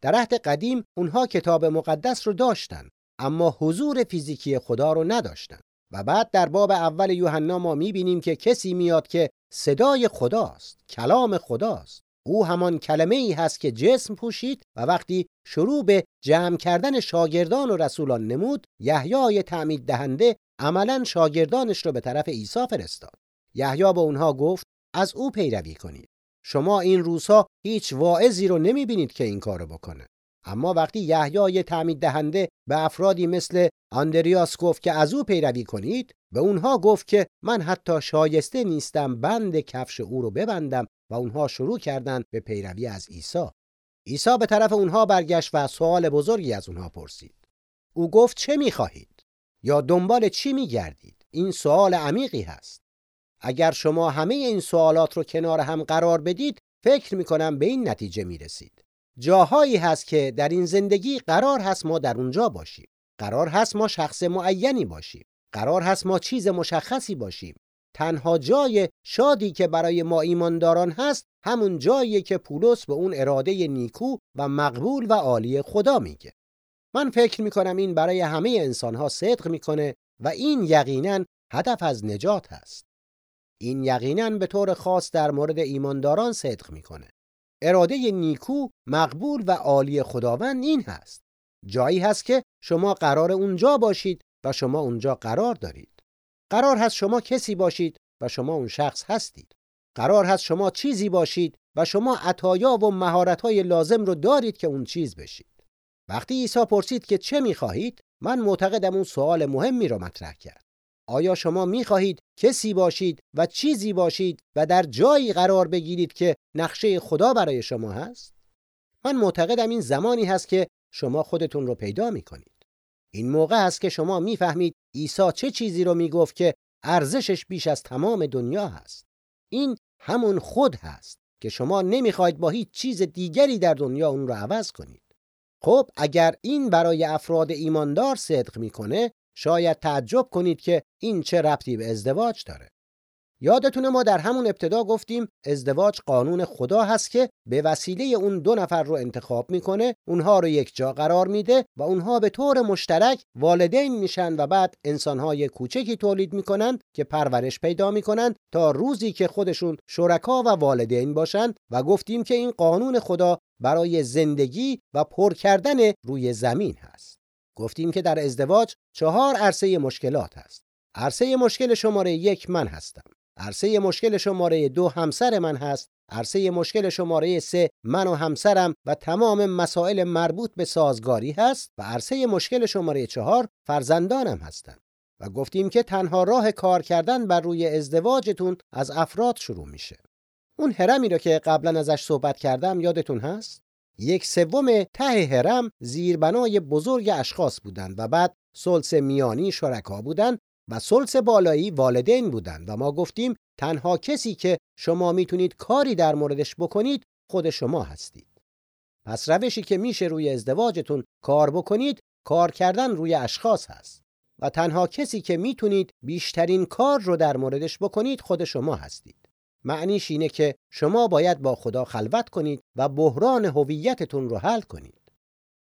در عهد قدیم اونها کتاب مقدس رو داشتن اما حضور فیزیکی خدا رو نداشتن. و بعد در باب اول یوحنا ما می‌بینیم که کسی میاد که صدای خداست کلام خداست. او همان کلمه ای هست که جسم پوشید و وقتی شروع به جمع کردن شاگردان و رسولان نمود یحیای تعمید دهنده عملا شاگردانش را به طرف عیسی فرستاد. یحیی به اونها گفت از او پیروی کنید. شما این روزها هیچ واعظی رو نمی‌بینید که این کارو بکنه. اما وقتی یحیای تعمید دهنده به افرادی مثل آندریاس گفت که از او پیروی کنید به اونها گفت که من حتی شایسته نیستم بند کفش او رو ببندم و اونها شروع کردند به پیروی از عیسی. عیسی به طرف اونها برگشت و سوال بزرگی از اونها پرسید. او گفت چه می‌خواهید؟ یا دنبال چی میگردید؟ این سوال عمیقی هست. اگر شما همه این سوالات رو کنار هم قرار بدید فکر می‌کنم به این نتیجه می‌رسید. جاهایی هست که در این زندگی قرار هست ما در اونجا باشیم. قرار هست ما شخص معینی باشیم. قرار هست ما چیز مشخصی باشیم. تنها جای شادی که برای ما ایمانداران هست همون جایی که پولس به اون اراده نیکو و مقبول و عالی خدا میگه. من فکر می‌کنم این برای همه انسانها صدق می‌کنه و این یقینا هدف از نجات هست. این یقینا به طور خاص در مورد ایمانداران صدق می‌کنه. اراده نیکو مقبول و عالی خداوند این هست. جایی هست که شما قرار اونجا باشید و شما اونجا قرار دارید. قرار هست شما کسی باشید و شما اون شخص هستید. قرار هست شما چیزی باشید و شما عطایا و مهارت‌های لازم رو دارید که اون چیز بشید. وقتی عیسی پرسید که چه می‌خواهید من معتقدم اون سوال مهمی رو مطرح کرد. آیا شما می‌خواهید کسی باشید و چیزی باشید و در جایی قرار بگیرید که نقشه خدا برای شما هست؟ من معتقدم این زمانی هست که شما خودتون رو پیدا می‌کنید. این موقع است که شما می‌فهمید عیسی چه چیزی رو می‌گفت که ارزشش بیش از تمام دنیا هست. این همون خود هست که شما نمی‌خواید با هیچ چیز دیگری در دنیا اون رو عوض کنید. خب اگر این برای افراد ایماندار صدق می‌کنه شاید تعجب کنید که این چه ربطی به ازدواج داره. یادتونه ما در همون ابتدا گفتیم ازدواج قانون خدا هست که به وسیله اون دو نفر رو انتخاب می‌کنه اونها رو یک جا قرار میده و اونها به طور مشترک والدین میشن و بعد انسانهای کوچکی تولید می‌کنن که پرورش پیدا می‌کنن تا روزی که خودشون شرکا و والدین باشن و گفتیم که این قانون خدا برای زندگی و پر کردن روی زمین هست. گفتیم که در ازدواج چهار عرصه مشکلات هست عرصه مشکل شماره یک من هستم عرصه مشکل شماره دو همسر من هست عرصه مشکل شماره سه من و همسرم و تمام مسائل مربوط به سازگاری هست و عرصه مشکل شماره چهار فرزندانم هستند و گفتیم که تنها راه کار کردن بر روی ازدواجتون از افراد شروع میشه. اون هرمی رو که قبلا ازش صحبت کردم یادتون هست؟ یک سوم ته هرم زیربنای بزرگ اشخاص بودند و بعد سلس میانی شرکا بودند و سلس بالایی والدین بودند و ما گفتیم تنها کسی که شما می‌تونید کاری در موردش بکنید خود شما هستید. پس روشی که میشه روی ازدواجتون کار بکنید کار کردن روی اشخاص هست و تنها کسی که می‌تونید بیشترین کار رو در موردش بکنید خود شما هستید. معنیش اینه که شما باید با خدا خلوت کنید و بحران هویتتون رو حل کنید.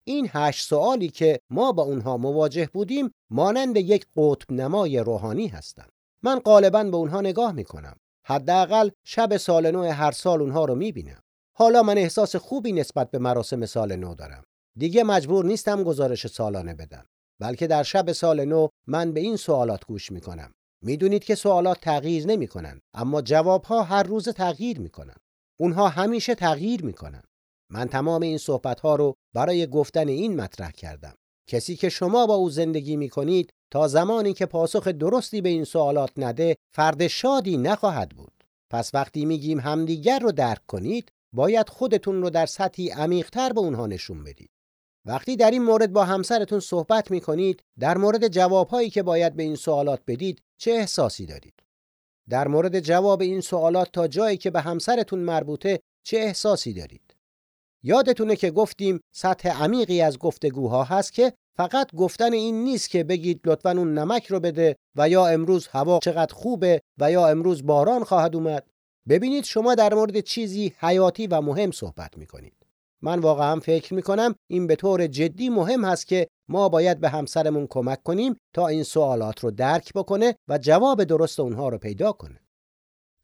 این هشت سوالی که ما با اونها مواجه بودیم مانند یک قطب نمای روحانی هستند. من غالبا به اونها نگاه می‌کنم. حداقل شب سال نو هر سال اونها رو می‌بینم. حالا من احساس خوبی نسبت به مراسم سال نو دارم. دیگه مجبور نیستم گزارش سالانه بدم. بلکه در شب سال نو من به این سوالات گوش می‌کنم. می‌دونید که سوالات تغییر نمی‌کنن اما جوابها هر روز تغییر می‌کنن. اونها همیشه تغییر می‌کنن. من تمام این صحبت ها رو برای گفتن این مطرح کردم. کسی که شما با او زندگی می کنید تا زمانی که پاسخ درستی به این سوالات نده فرد شادی نخواهد بود. پس وقتی میگیم همدیگر رو درک کنید باید خودتون رو در سطحی عمیقتر به اونها نشون بدید. وقتی در این مورد با همسرتون صحبت می کنید در مورد جوابهایی که باید به این سوالات بدید چه احساسی دارید؟ در مورد جواب این سوالات تا جایی که به همسرتون مربوطه چه احساسی دارید؟ یادتونه که گفتیم سطح عمیقی از گفتگوها هست که فقط گفتن این نیست که بگید لطفا اون نمک رو بده و یا امروز هوا چقدر خوبه و یا امروز باران خواهد اومد ببینید شما در مورد چیزی حیاتی و مهم صحبت می‌کنید من واقعا فکر می‌کنم این به طور جدی مهم هست که ما باید به همسرمون کمک کنیم تا این سوالات رو درک بکنه و جواب درست اونها رو پیدا کنه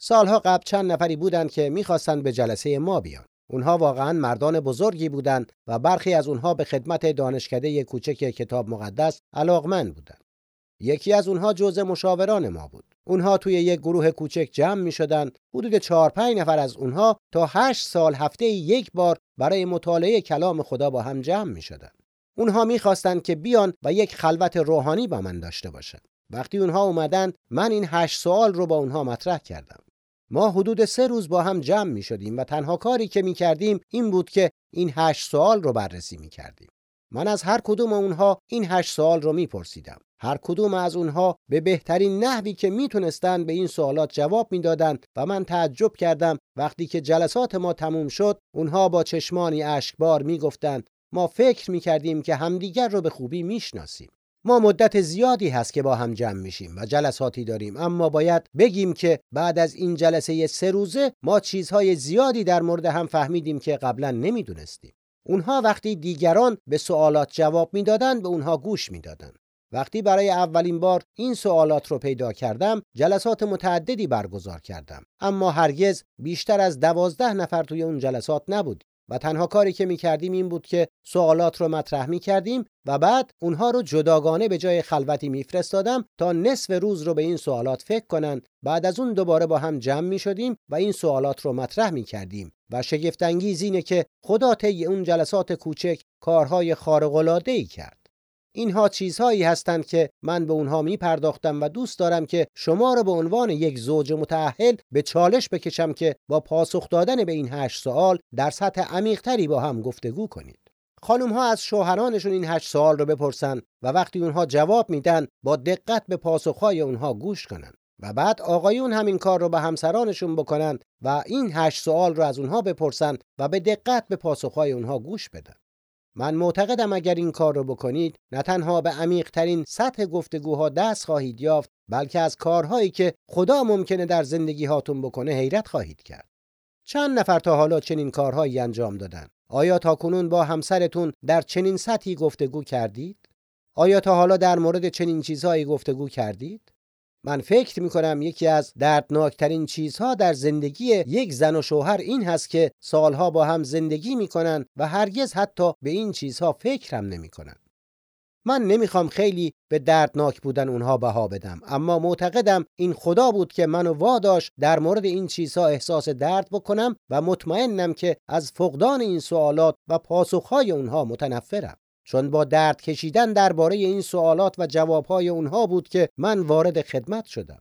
سالها قبل چند نفری بودند که می‌خواستند به جلسه ما بیان اونها واقعا مردان بزرگی بودند و برخی از اونها به خدمت دانشکده کوچک کتاب مقدس علاقمند بودند. یکی از اونها جزء مشاوران ما بود. اونها توی یک گروه کوچک جمع می شدن. حدود 4 5 نفر از اونها تا 8 سال هفته یک بار برای مطالعه کلام خدا با هم جمع می شدن. اونها می‌خواستند که بیان و یک خلوت روحانی با من داشته باشند. وقتی اونها اومدن من این هشت سوال رو با اونها مطرح کردم. ما حدود سه روز با هم جمع می شدیم و تنها کاری که می کردیم این بود که این هشت سوال رو بررسی می کردیم. من از هر کدوم اونها این هشت سوال رو می پرسیدم. هر کدوم از اونها به بهترین نحوی که می‌تونستند به این سوالات جواب می‌دادند و من تعجب کردم وقتی که جلسات ما تموم شد اونها با چشمانی اشکبار می‌گفتند ما فکر می‌کردیم که همدیگر رو به خوبی می‌شناسیم ما مدت زیادی هست که با هم جمع میشیم و جلساتی داریم اما باید بگیم که بعد از این جلسه سه روزه ما چیزهای زیادی در مورد هم فهمیدیم که قبلا نمی‌دونستیم اونها وقتی دیگران به سوالات جواب می‌دادند به اونها گوش می‌دادند وقتی برای اولین بار این سوالات رو پیدا کردم جلسات متعددی برگزار کردم. اما هرگز بیشتر از دوازده نفر توی اون جلسات نبود و تنها کاری که می‌کردیم این بود که سوالات رو مطرح می‌کردیم و بعد اونها رو جداگانه به جای خلوتی میفرستادم تا نصف روز رو به این سوالات فکر کنند. بعد از اون دوباره با هم جمع می‌شدیم و این سوالات رو مطرح می‌کردیم. و شگفتانگیز اینه که خدا طی اون جلسات کوچک کارهای خارق العاده ای کرد. اینها چیزهایی هستند که من به اونها می پرداختم و دوست دارم که شما را به عنوان یک زوج متأهل به چالش بکشم که با پاسخ دادن به این هشت سوال در سطح عمیقتری با هم گفتگو کنید. خانم ها از شوهرانشون این هشت سوال رو بپرسن و وقتی اونها جواب میدن با دقت به پاسخهای اونها گوش کنن و بعد آقایون همین کار رو به همسرانشون بکنن و این هشت سوال رو از اونها بپرسن و به دقت به پاسخهای اونها گوش بدن. من معتقدم اگر این کار رو بکنید نه تنها به عمیقترین سطح گفتگوها دست خواهید یافت بلکه از کارهایی که خدا ممکنه در زندگی هاتون بکنه حیرت خواهید کرد. چند نفر تا حالا چنین کارهایی انجام دادن؟ آیا تا کنون با همسرتون در چنین سطحی گفتگو کردید؟ آیا تا حالا در مورد چنین چیزهایی گفتگو کردید؟ من فکر می کنم یکی از دردناکترین چیزها در زندگی یک زن و شوهر این هست که سالها با هم زندگی می کنن و هرگز حتی به این چیزها فکرم نمی کنن. من نمی‌خوام خیلی به دردناک بودن اونها بها بدم اما معتقدم این خدا بود که منو واداش در مورد این چیزها احساس درد بکنم و مطمئنم که از فقدان این سوالات و پاسخهای اونها متنفرم چون با درد کشیدن درباره این سوالات و جوابهای اونها بود که من وارد خدمت شدم.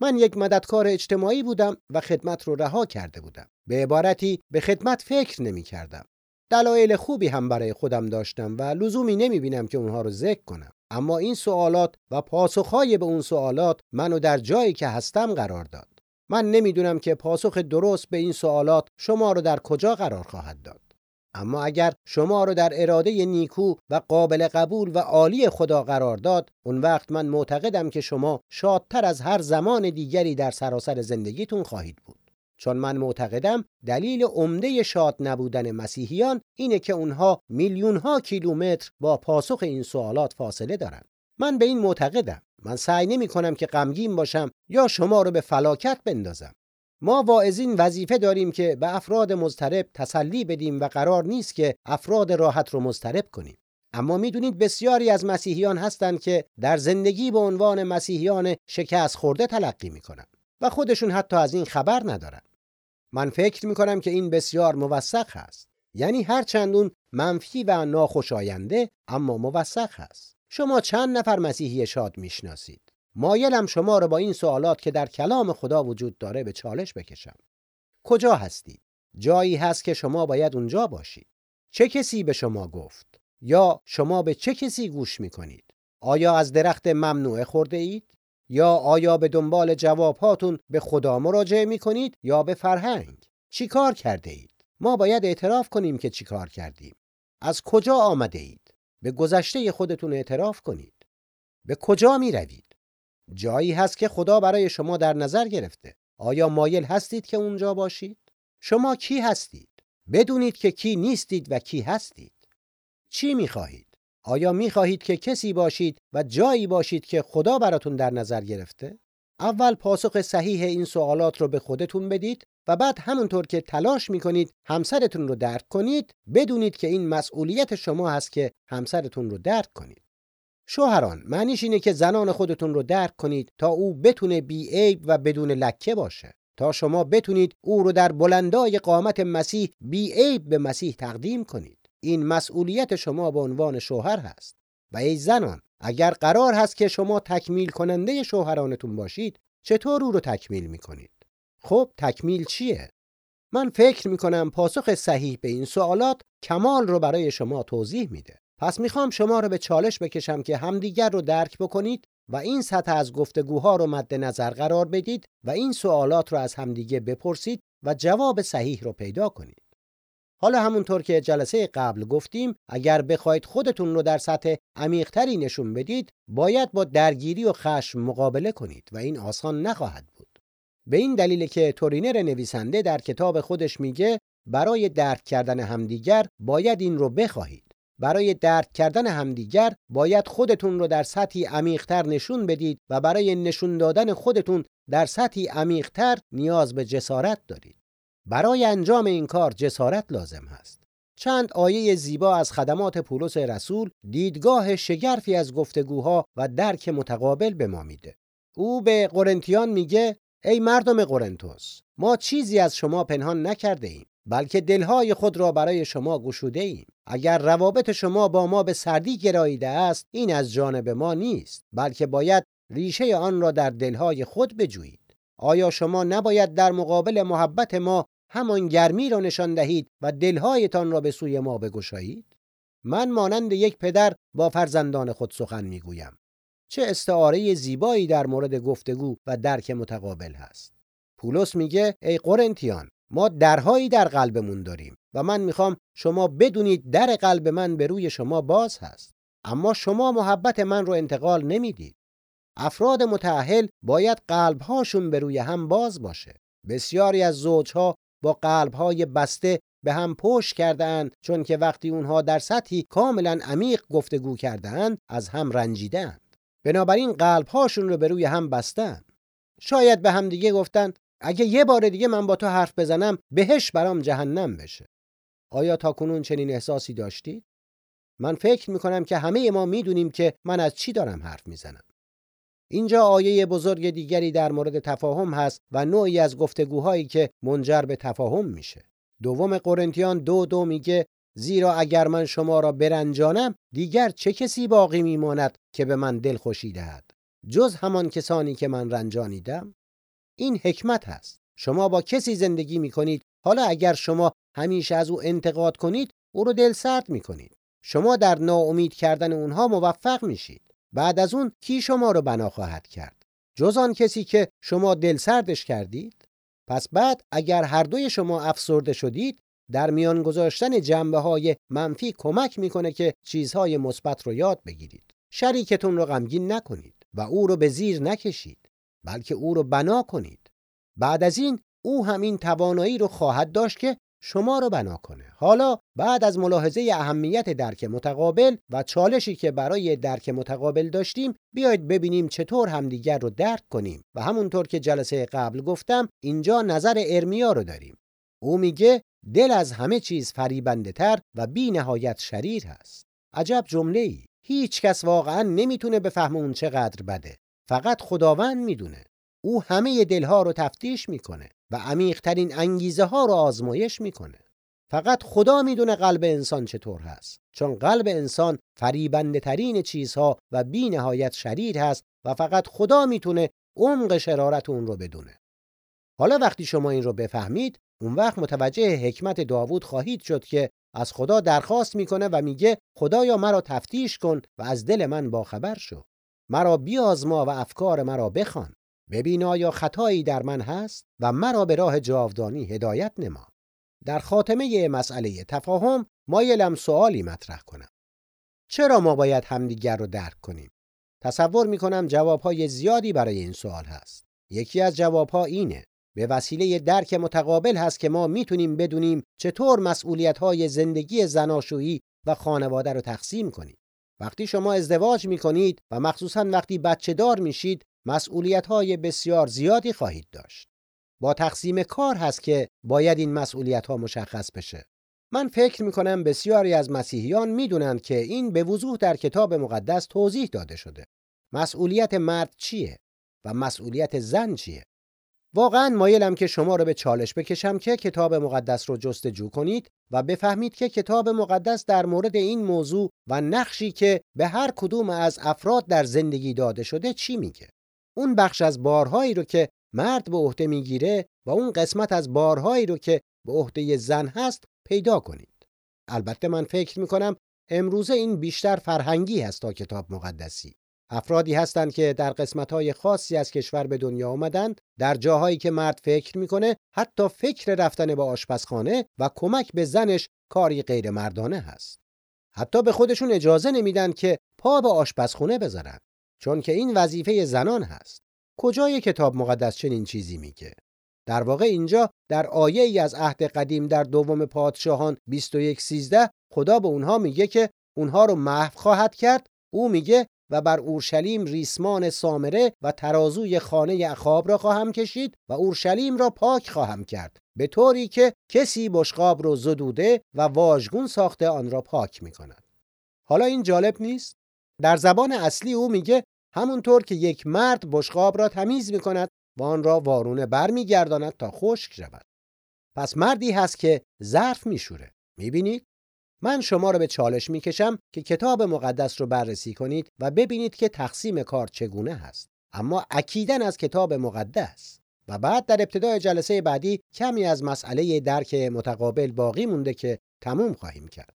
من یک مددکار اجتماعی بودم و خدمت رو رها کرده بودم. به عبارتی به خدمت فکر نمی کردم. دلایل خوبی هم برای خودم داشتم و لزومی نمی بینم که اونها رو ذکر کنم. اما این سوالات و پاسخهای به اون سوالات منو در جایی که هستم قرار داد. من نمی‌دونم که پاسخ درست به این سوالات شما رو در کجا قرار خواهد داد. اما اگر شما رو در اراده نیکو و قابل قبول و عالی خدا قرار داد اون وقت من معتقدم که شما شادتر از هر زمان دیگری در سراسر زندگیتون خواهید بود. چون من معتقدم دلیل عمده شاد نبودن مسیحیان اینه که اونها میلیون ها کیلومتر با پاسخ این سوالات فاصله دارن من به این معتقدم. من سعی نمی کنم که غمگین باشم یا شما رو به فلاکت بندازم. ما واعظین وظیفه داریم که به افراد مضطرب تسلی بدیم و قرار نیست که افراد راحت رو مضطرب کنیم. اما می‌دونید بسیاری از مسیحیان هستند که در زندگی به عنوان مسیحیان شکست خورده تلقی می‌کنن و خودشون حتی از این خبر ندارن. من فکر می‌کنم که این بسیار موثق هست. یعنی هر چندون منفی و ناخوشاینده اما موثق هست. شما چند نفر مسیحی شاد می‌شناسید؟ مایلم شما رو با این سوالات که در کلام خدا وجود داره به چالش بکشم. کجا هستید؟ جایی هست که شما باید اونجا باشید. چه کسی به شما گفت؟ یا شما به چه کسی گوش می‌کنید؟ آیا از درخت ممنوعه خورده اید؟ یا آیا به دنبال جوابهاتون به خدا مراجعه می‌کنید یا به فرهنگ؟ چی کار کرده اید؟ ما باید اعتراف کنیم که چی کار کردیم. از کجا آمده اید؟ به گذشته خودتون اعتراف کنید. به کجا می روید؟ جایی هست که خدا برای شما در نظر گرفته. آیا مایل هستید که اونجا باشید؟ شما کی هستید؟ بدونید که کی نیستید و کی هستید. چی می‌خواهید؟ آیا می‌خواهید که کسی باشید و جایی باشید که خدا براتون در نظر گرفته؟ اول پاسخ صحیح این سوالات رو به خودتون بدید و بعد همونطور که تلاش می‌کنید همسرتون رو درک کنید بدونید که این مسئولیت شما هست که همسرتون رو درک کنید. شوهران معنیش اینه که زنان خودتون رو درک کنید تا او بتونه بی عیب و بدون لکه باشه. تا شما بتونید او رو در بلندای قامت مسیح بی عیب به مسیح تقدیم کنید. این مسئولیت شما به عنوان شوهر هست. و ای زنان اگر قرار هست که شما تکمیل کننده شوهرانتون باشید چطور او رو تکمیل می‌کنید؟ خب تکمیل چیه؟ من فکر می‌کنم پاسخ صحیح به این سوالات کمال رو برای شما توضیح میده. پس می‌خوام شما رو به چالش بکشم که همدیگر رو درک بکنید و این سطح از گفتگوها رو مد نظر قرار بدید و این سوالات رو از همدیگه بپرسید و جواب صحیح رو پیدا کنید. حالا همونطور که جلسه قبل گفتیم اگر بخواید خودتون رو در سطح عمیقتری نشون بدید باید با درگیری و خشم مقابله کنید و این آسان نخواهد بود. به این دلیل که تورینر نویسنده در کتاب خودش میگه برای درک کردن همدیگر باید این رو بخواهید. برای درک کردن همدیگر باید خودتون رو در سطحی عمیقتر نشون بدید و برای نشون دادن خودتون در سطحی عمیقتر نیاز به جسارت دارید. برای انجام این کار جسارت لازم هست. چند آیه زیبا از خدمات پولس رسول دیدگاه شگرفی از گفتگوها و درک متقابل به ما میده. او به قرنتیان میگه ای مردم قرنتوس ما چیزی از شما پنهان نکرده ایم بلکه دلهای خود را برای شما گشوده ایم اگر روابط شما با ما به سردی گراییده است این از جانب ما نیست بلکه باید ریشه آن را در دلهای خود بجویید. آیا شما نباید در مقابل محبت ما همان گرمی را نشان دهید و دلهایتان را به سوی ما بگشایید؟ من مانند یک پدر با فرزندان خود سخن می‌گویم. چه استعاره زیبایی در مورد گفتگو و درک متقابل هست. پولس میگه ای قرنتیان ما درهایی در قلبمون داریم و من می‌خوام شما بدونید در قلب من به روی شما باز هست. اما شما محبت من رو انتقال نمی‌دید. افراد متأهل باید قلبهاشون به روی هم باز باشه. بسیاری از زوجها با قلبهای بسته به هم پشت کردند چون که وقتی اونها در سطحی کاملا عمیق گفتگو کردند از هم رنجیدند بنابراین قلبهاشون رو به روی هم بستن شاید به هم دیگه گفتند اگه یه بار دیگه من با تو حرف بزنم بهش برام جهنم بشه. آیا تا کنون چنین احساسی داشتید؟ من فکر می‌کنم که همه ما می‌دونیم که من از چی دارم حرف می‌زنم. اینجا آیه بزرگ دیگری در مورد تفاهم هست و نوعی از گفتگوهایی که منجر به تفاهم میشه. دوم قرنتیان دو دو میگه زیرا اگر من شما را برنجانم دیگر چه کسی باقی میماند که به من دل خوشی دهد؟ جز همان کسانی که من رنجانیدم؟ این حکمت هست. شما با کسی زندگی می کنید حالا اگر شما همیشه از او انتقاد کنید او رو دل سرد می کنید شما در ناامید کردن اونها موفق میشید. بعد از اون کی شما رو بنا خواهد کرد؟ جز آن کسی که شما دل سردش کردید؟ پس بعد اگر هر دوی شما افسرده شدید در میان گذاشتن جنبه های منفی کمک می‌کنه که چیزهای مثبت رو یاد بگیرید. شریکتون رو غمگین نکنید و او رو به زیر نکشید. بلکه او رو بنا کنید. بعد از این او همین توانایی رو خواهد داشت که شما رو بنا کنه. حالا بعد از ملاحظه اهمیت درک متقابل و چالشی که برای درک متقابل داشتیم بیایید ببینیم چطور همدیگر رو درک کنیم. و همونطور که جلسه قبل گفتم اینجا نظر ارمیا رو داریم. او میگه دل از همه چیز فریبنده تر و بی نهایت شریر هست. عجب جمله ای هیچ کس واقعا نمی‌تونه بفهمه اون چقدر بده. فقط خداوند می‌دونه. او همه دلها رو تفتیش می‌کنه و عمیقترین انگیزه ها رو آزمایش می‌کنه. فقط خدا می‌دونه قلب انسان چطور هست. چون قلب انسان فریبنده ترین چیزها و بی نهایت شریر هست و فقط خدا می‌تونه عمق شرارت اون رو بدونه. حالا وقتی شما این رو بفهمید اون وقت متوجه حکمت داوود خواهید شد که از خدا درخواست می‌کنه و میگه خدایا مرا تفتیش کن و از دل من باخبر شو. مرا بیازما و افکار مرا بخوان. ببین آیا خطایی در من هست و مرا به راه جاودانی هدایت نما. در خاتمه مسئله تفاهم مایلم سوالی مطرح کنم. چرا ما باید همدیگر رو درک کنیم؟ تصور می‌کنم جوابهای زیادی برای این سوال هست. یکی از جوابها اینه. به وسیله درک متقابل هست که ما می‌تونیم بدونیم چطور مسئولیت‌های زندگی زناشویی و خانواده رو تقسیم کنیم. وقتی شما ازدواج می‌کنید و مخصوصا وقتی بچه دار میشید مسئولیت‌های بسیار زیادی خواهید داشت. با تقسیم کار هست که باید این مسئولیت‌ها مشخص بشه. من فکر می‌کنم بسیاری از مسیحیان می‌دونند که این به وضوح در کتاب مقدس توضیح داده شده. مسئولیت مرد چیه و مسئولیت زن چیه؟ واقعا مایلم که شما رو به چالش بکشم که کتاب مقدس رو جستجو کنید و بفهمید که کتاب مقدس در مورد این موضوع و نقشی که به هر کدوم از افراد در زندگی داده شده چی میگه. اون بخش از بارهایی رو که مرد به عهده می‌گیره و اون قسمت از بارهایی رو که به عهده زن هست پیدا کنید. البته من فکر می‌کنم امروزه این بیشتر فرهنگی هست تا کتاب مقدسی. افرادی هستند که در قسمت‌های خاصی از کشور به دنیا آمدند در جاهایی که مرد فکر می‌کنه حتی فکر رفتن به آشپزخانه و کمک به زنش کاری غیر مردانه هست. حتی به خودشون اجازه نمیدن که پا به آشپزخونه بذارن چون که این وظیفه زنان هست. کجای کتاب مقدس چنین چیزی میگه؟ در واقع اینجا در آیه ای از عهد قدیم در دوم پادشاهان 21:13 خدا به اونها میگه که اونها رو محو خواهد کرد. او میگه و بر اورشلیم ریسمان سامره و ترازوی خانه اخاب را خواهم کشید و اورشلیم را پاک خواهم کرد به طوری که کسی بشقاب را زدوده و واژگون ساخته آن را پاک می کند. حالا این جالب نیست؟ در زبان اصلی او میگه همونطور که یک مرد بشقاب را تمیز می کند و آن را وارونه برمیگرداند تا خشک شود. پس مردی هست که ظرف میشوره. می‌بینید؟ من شما را به چالش می‌کشم که کتاب مقدس رو بررسی کنید و ببینید که تقسیم کار چگونه هست. اما اکیدن از کتاب مقدس و بعد در ابتدای جلسه بعدی کمی از مسئله درک متقابل باقی مونده که تموم خواهیم کرد.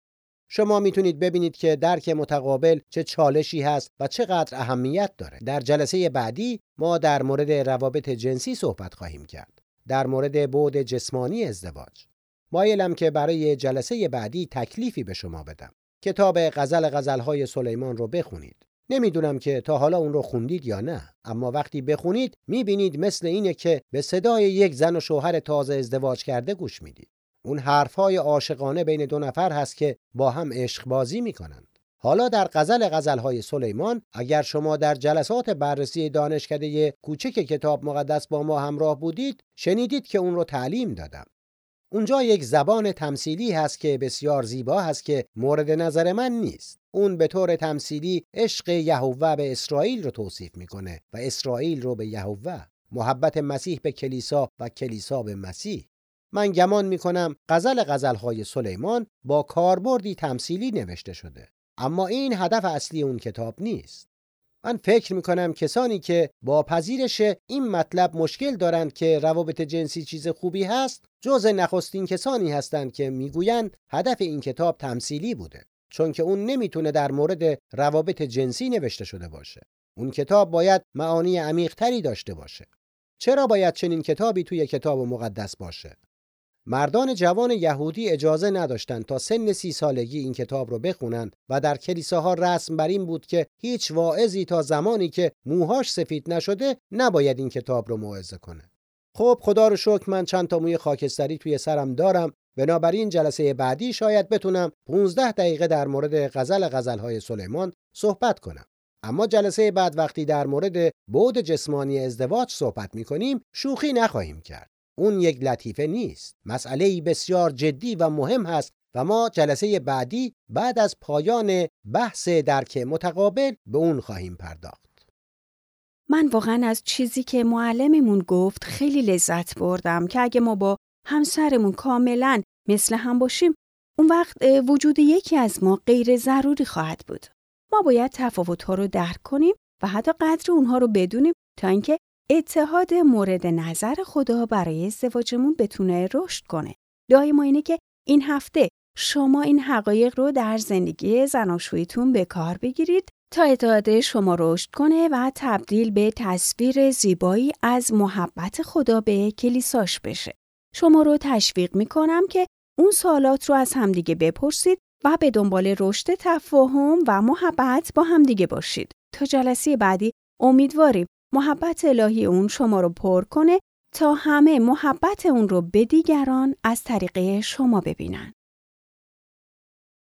شما می‌تونید ببینید که درک متقابل چه چالشی هست و چقدر اهمیت داره. در جلسه بعدی ما در مورد روابط جنسی صحبت خواهیم کرد. در مورد بعد جسمانی ازدواج. مایلم که برای جلسه بعدی تکلیفی به شما بدم. کتاب غزل غزلهای سلیمان رو بخونید. نمی‌دونم که تا حالا اون رو خوندید یا نه اما وقتی بخونید می‌بینید مثل اینه که به صدای یک زن و شوهر تازه ازدواج کرده گوش می‌دید. اون حرفهای عاشقانه بین دو نفر هست که با هم عشق بازی می‌کنند. حالا در غزل غزلهای سلیمان اگر شما در جلسات بررسی دانشکده کوچک کتاب مقدس با ما همراه بودید شنیدید که اون رو تعلیم دادم اونجا یک زبان تمثیلی هست که بسیار زیبا هست که مورد نظر من نیست. اون به طور تمثیلی عشق یهوه به اسرائیل رو توصیف می‌کنه و اسرائیل رو به یهوه. محبت مسیح به کلیسا و کلیسا به مسیح. من گمان می کنم غزل غزلهای سلیمان با کاربردی تمثیلی نوشته شده اما این هدف اصلی اون کتاب نیست من فکر می کنم کسانی که با پذیرش این مطلب مشکل دارند که روابط جنسی چیز خوبی هست جز نخستین کسانی هستند که می‌گویند هدف این کتاب تمثیلی بوده چون که اون نمی‌تونه در مورد روابط جنسی نوشته شده باشه. اون کتاب باید معانی عمیقتری داشته باشه. چرا باید چنین کتابی توی کتاب مقدس باشه؟ مردان جوان یهودی اجازه نداشتند تا سن سی سالگی این کتاب رو بخونند و در کلیساها رسم بر این بود که هیچ واعظی تا زمانی که موهاش سفید نشده نباید این کتاب رو موعظه کنه. خب خدا رو شکر من چند تا موی خاکستری توی سرم دارم بنابراین جلسه بعدی شاید بتونم 15 دقیقه در مورد غزل غزلهای سلیمان صحبت کنم. اما جلسه بعد وقتی در مورد بود جسمانی ازدواج صحبت می شوخی نخواهیم کرد. اون یک لطیفه نیست مسئله بسیار جدی و مهم هست و ما جلسه بعدی بعد از پایان بحث درک متقابل به اون خواهیم پرداخت من واقعا از چیزی که معلممون گفت خیلی لذت بردم که اگه ما با همسرمون کاملا مثل هم باشیم اون وقت وجود یکی از ما غیر ضروری خواهد بود. ما باید تفاوت‌ها رو درک کنیم و حتی قدر اونها رو بدونیم تا اینکه اتحاد مورد نظر خدا برای ازدواجمون بتونه رشد کنه. دعای ما اینه که این هفته شما این حقایق رو در زندگی زناشویتون به کار بگیرید تا اتحاد شما رشد کنه و تبدیل به تصویر زیبایی از محبت خدا به کلیساش بشه. شما رو تشویق می‌کنم که اون سوالات رو از همدیگه بپرسید و به دنبال رشد تفاهم و محبت با همدیگه باشید. تا جلسه بعدی امیدواریم محبت الهی اون شما رو پر کنه تا همه محبت اون رو به دیگران از طریق شما ببینن.